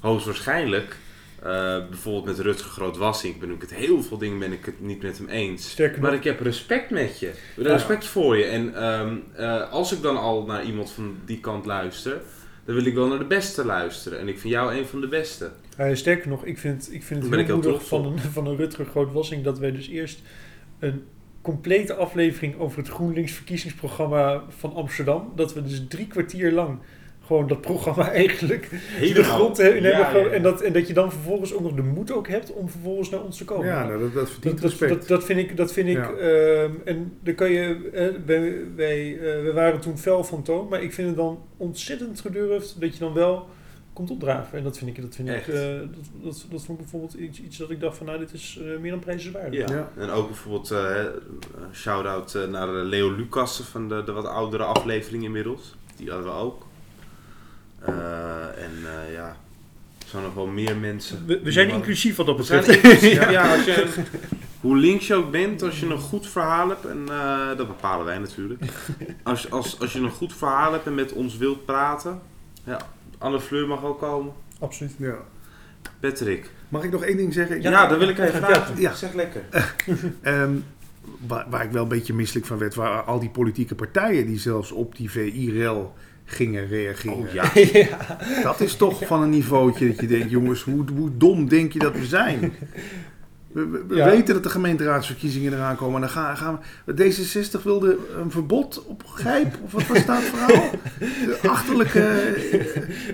A: Hoogstwaarschijnlijk. Eh, bijvoorbeeld met Rutger Groot-Wassink ben ik het heel veel dingen ben ik het niet met hem eens.
B: Sterker
A: Maar
B: nog,
A: ik heb respect met je.
B: Ja.
A: Respect voor je. En ehm, eh, als ik dan al naar iemand van die kant luister, dan wil ik wel naar de beste luisteren. En ik vind jou een van de beste.
B: sterker nog, ik vind, ik vind het
A: ben
B: heel
A: ik heel
B: moedig
A: trots
B: van een, van een Rutger Groot-Wassing dat wij dus eerst een complete aflevering over het GroenLinks verkiezingsprogramma van Amsterdam, dat we dus drie kwartier lang gewoon dat programma *laughs* eigenlijk de grond in hebben.
A: Ja,
B: gewoon-
A: ja.
B: En, dat, en dat je dan vervolgens ook nog de moed ook hebt om vervolgens naar ons te komen.
C: Ja, nou, dat, dat verdient
B: Dat,
C: respect.
B: dat, dat vind ik, dat vind ik
C: Ja.
B: ehm, en dan kan je, eh, wij, wij, eh, we waren toen fel van toon, maar ik vind het dan ontzettend gedurfd dat je dan wel komt opdraven. En dat vind ik, dat vind ik, eh, dat, dat, dat vond ik bijvoorbeeld iets, iets dat ik dacht van, nou, dit is eh, meer dan prijzenswaardig.
A: Ja.
C: Ja.
A: en ook bijvoorbeeld shout-out naar Leo Lucassen van de, de wat oudere aflevering inmiddels. Die hadden we ook. Eh, en eh, ja, er zijn nog wel meer mensen.
B: We, we zijn inclusief wat dat
A: We zijn
B: betreft.
A: inclusief, ja. *laughs* als je, hoe links je ook bent, als je een goed verhaal hebt, en eh, dat bepalen wij natuurlijk. Als, als, als je een goed verhaal hebt en met ons wilt praten, ja, Anne Fleur mag ook komen.
B: Absoluut.
C: Ja.
A: Patrick.
C: Mag ik nog één ding zeggen?
A: Ja, dat wil ik even
B: Ja.
A: vragen.
C: Ja.
A: Zeg lekker. *laughs*
C: Ehm, waar, waar ik wel een beetje misselijk van werd, waren al die politieke partijen die zelfs op die VI-rel gingen reageren.
A: Oh ja. *laughs*
B: ja.
C: Dat is toch van een niveautje dat je denkt, jongens, hoe, hoe dom denk je dat we zijn? We, we- we
B: Ja.
C: weten dat de gemeenteraadsverkiezingen eraan komen. En dan gaan, gaan we. D66 wilde een verbod op grijp. Of wat was dat verhaal? De achterlijke.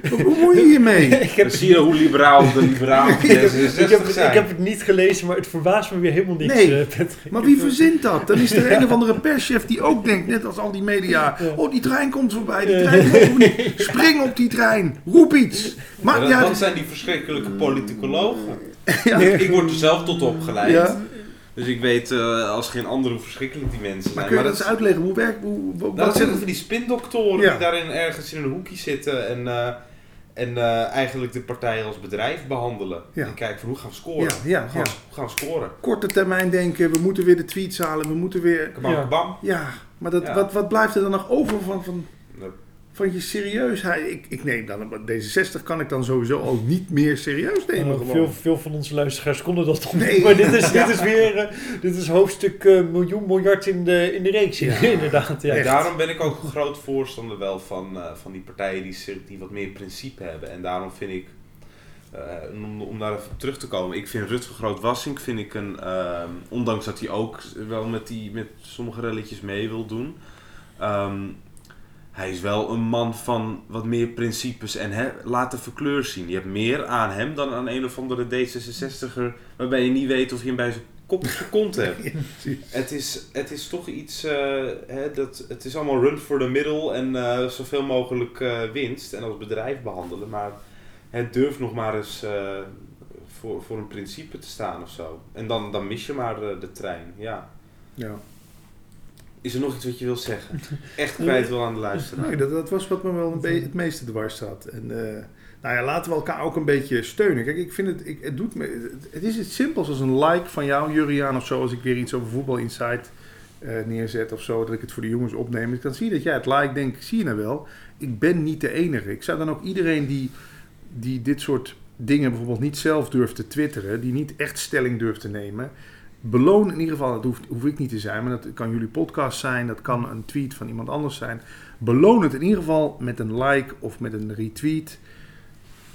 C: eh, Hoe moet je hiermee? *laughs*
B: ik, heb,
A: zie je hoe liberaal de *laughs*
B: heb,
A: D66
B: ik, heb,
A: zijn.
B: ik heb het niet gelezen, maar het verbaast me weer helemaal niks.
C: Nee.
B: eh.
C: Maar wie verzint dat? Dan is er *laughs* een of andere perschef die ook denkt, net als al die media.
B: Ja.
C: Oh, die trein komt voorbij. Die trein komt voorbij. Spring op die trein. Roep iets. Maakt niet
A: dat, dat zijn die verschrikkelijke politicologen. *laughs*
C: Ja.
A: Ik, ik word er zelf tot opgeleid.
C: Ja.
A: Dus ik weet eh, als geen andere hoe verschrikkelijk die mensen zijn.
C: Maar kun je dat eens uitleggen? Hoe werkt hoe, wat,
A: Nou,
C: wat
A: dat zijn
C: zit-
A: van die spindoktoren
C: Ja.
A: die daarin ergens in een hoekje zitten en, eh, en eh, eigenlijk de partij als bedrijf behandelen.
C: Ja.
A: En kijken van hoe gaan we scoren?
C: Ja, ja,
A: hoe, gaan
C: ja.
A: we, hoe gaan we scoren?
C: Korte termijn denken, we moeten weer de tweets halen, we moeten weer...
A: Kabam,
B: Ja.
A: kabam.
C: Ja, maar dat,
A: Ja.
C: Wat, wat blijft er dan nog over van, van, Van je serieusheid? Ik, ik neem dan, D66 kan ik dan sowieso al niet meer serieus nemen gewoon.
B: veel, veel van onze luisteraars konden dat toch
C: Nee.
B: niet. Maar dit is, *laughs* dit is weer eh, dit is hoofdstuk eh, miljoen miljard in de, in de reeks.
C: Ja. *laughs*
B: Inderdaad. Ja.
A: En daarom ben ik ook een groot voorstander wel van, eh, van die partijen die, zich- die wat meer principe hebben. En daarom vind ik, eh, om, om daar even op terug te komen, ik vind Rutger Groot-Wassink, vind ik een, ehm, ondanks dat hij ook wel met, die, met sommige relletjes mee wil doen, ehm, hij is wel een man van wat meer principes en hè, laat de verkleur zien. Je hebt meer aan hem dan aan een of andere D66er, waarbij je niet weet of je hem bij zijn kop zijn kont *laughs* hebt.
C: Ja.
A: Het is, het is toch iets, eh, hè, dat, het is allemaal run for the middle en eh, zoveel mogelijk eh, winst en als bedrijf behandelen. Maar het durft nog maar eens voor, voor een principe te staan of zo. En dan, dan mis je maar de trein, ja.
C: Ja.
A: Is er nog iets wat je wil zeggen? *laughs* Echt kwijt wil aan de luisteraar.
C: Nee, dat, dat was wat me wel een be- het meeste dwars zat. En eh, nou ja, laten we elkaar ook een beetje steunen. Kijk, ik vind het, ik, het doet me, het, het is iets simpels als een like van jou, Juriaan, of zo, als ik weer iets over voetbal insight eh, neerzet of zo, dat ik het voor de jongens opneem. Ik kan zien dat jij het like, denk, zie je nou wel, ik ben niet de enige. Ik zou dan ook iedereen die, die dit soort dingen bijvoorbeeld niet zelf durft te twitteren, die niet echt stelling durft te nemen, beloon in ieder geval, dat hoeft, hoef ik niet te zijn, maar dat kan jullie podcast zijn, dat kan een tweet van iemand anders zijn. Beloon het in ieder geval met een like of met een retweet.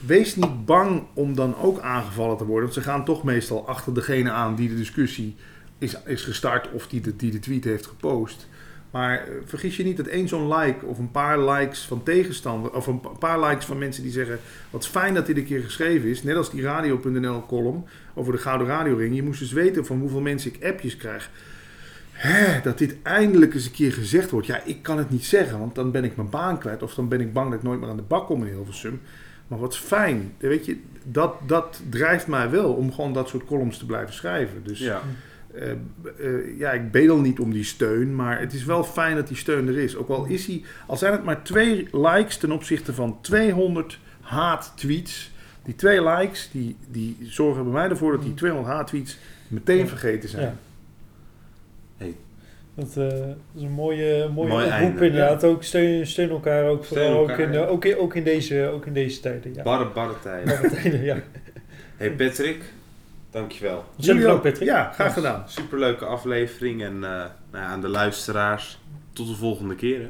C: Wees niet bang om dan ook aangevallen te worden. Want ze gaan toch meestal achter degene aan die de discussie is, is gestart of die de, die de tweet heeft gepost. Maar eh, vergis je niet dat één zo'n like of een paar likes van tegenstander, of een pa- paar likes van mensen die zeggen: Wat fijn dat dit een keer geschreven is. Net als die radio.nl column over de Gouden Radioring. Je moest dus weten van hoeveel mensen ik appjes krijg. Hè, dat dit eindelijk eens een keer gezegd wordt. Ja, ik kan het niet zeggen, want dan ben ik mijn baan kwijt. Of dan ben ik bang dat ik nooit meer aan de bak kom in Hilversum. Maar wat fijn. Weet je, dat, dat drijft mij wel om gewoon dat soort columns te blijven schrijven. Dus
A: Ja.
C: Eh, eh, ja, ik bedel niet om die steun, maar het is wel fijn dat die steun er is. Ook al, is hij, al zijn het maar twee likes ten opzichte van 200 haat-tweets. Die twee likes, die, die zorgen bij mij ervoor dat die 200 haat-tweets meteen
B: Ja.
C: vergeten zijn.
B: Ja.
A: Hey.
B: Dat, eh, dat is een mooie, mooie
A: Mooi
B: oproep
A: einde,
B: inderdaad. Ook steun, steun elkaar, ook,
A: Steun
B: vooral
A: elkaar,
B: ook, in,
A: ja.
B: ook, in, ook, in deze, ook in deze tijden. Ja.
A: Barre, barre tijden.
B: Barre tijden, ja. *laughs*
A: Hey Patrick, dankjewel.
C: Jullie.
B: Patrick.
C: Ja, graag gedaan.
A: Superleuke aflevering en eh, nou ja, aan de luisteraars. Tot de volgende keer. hè.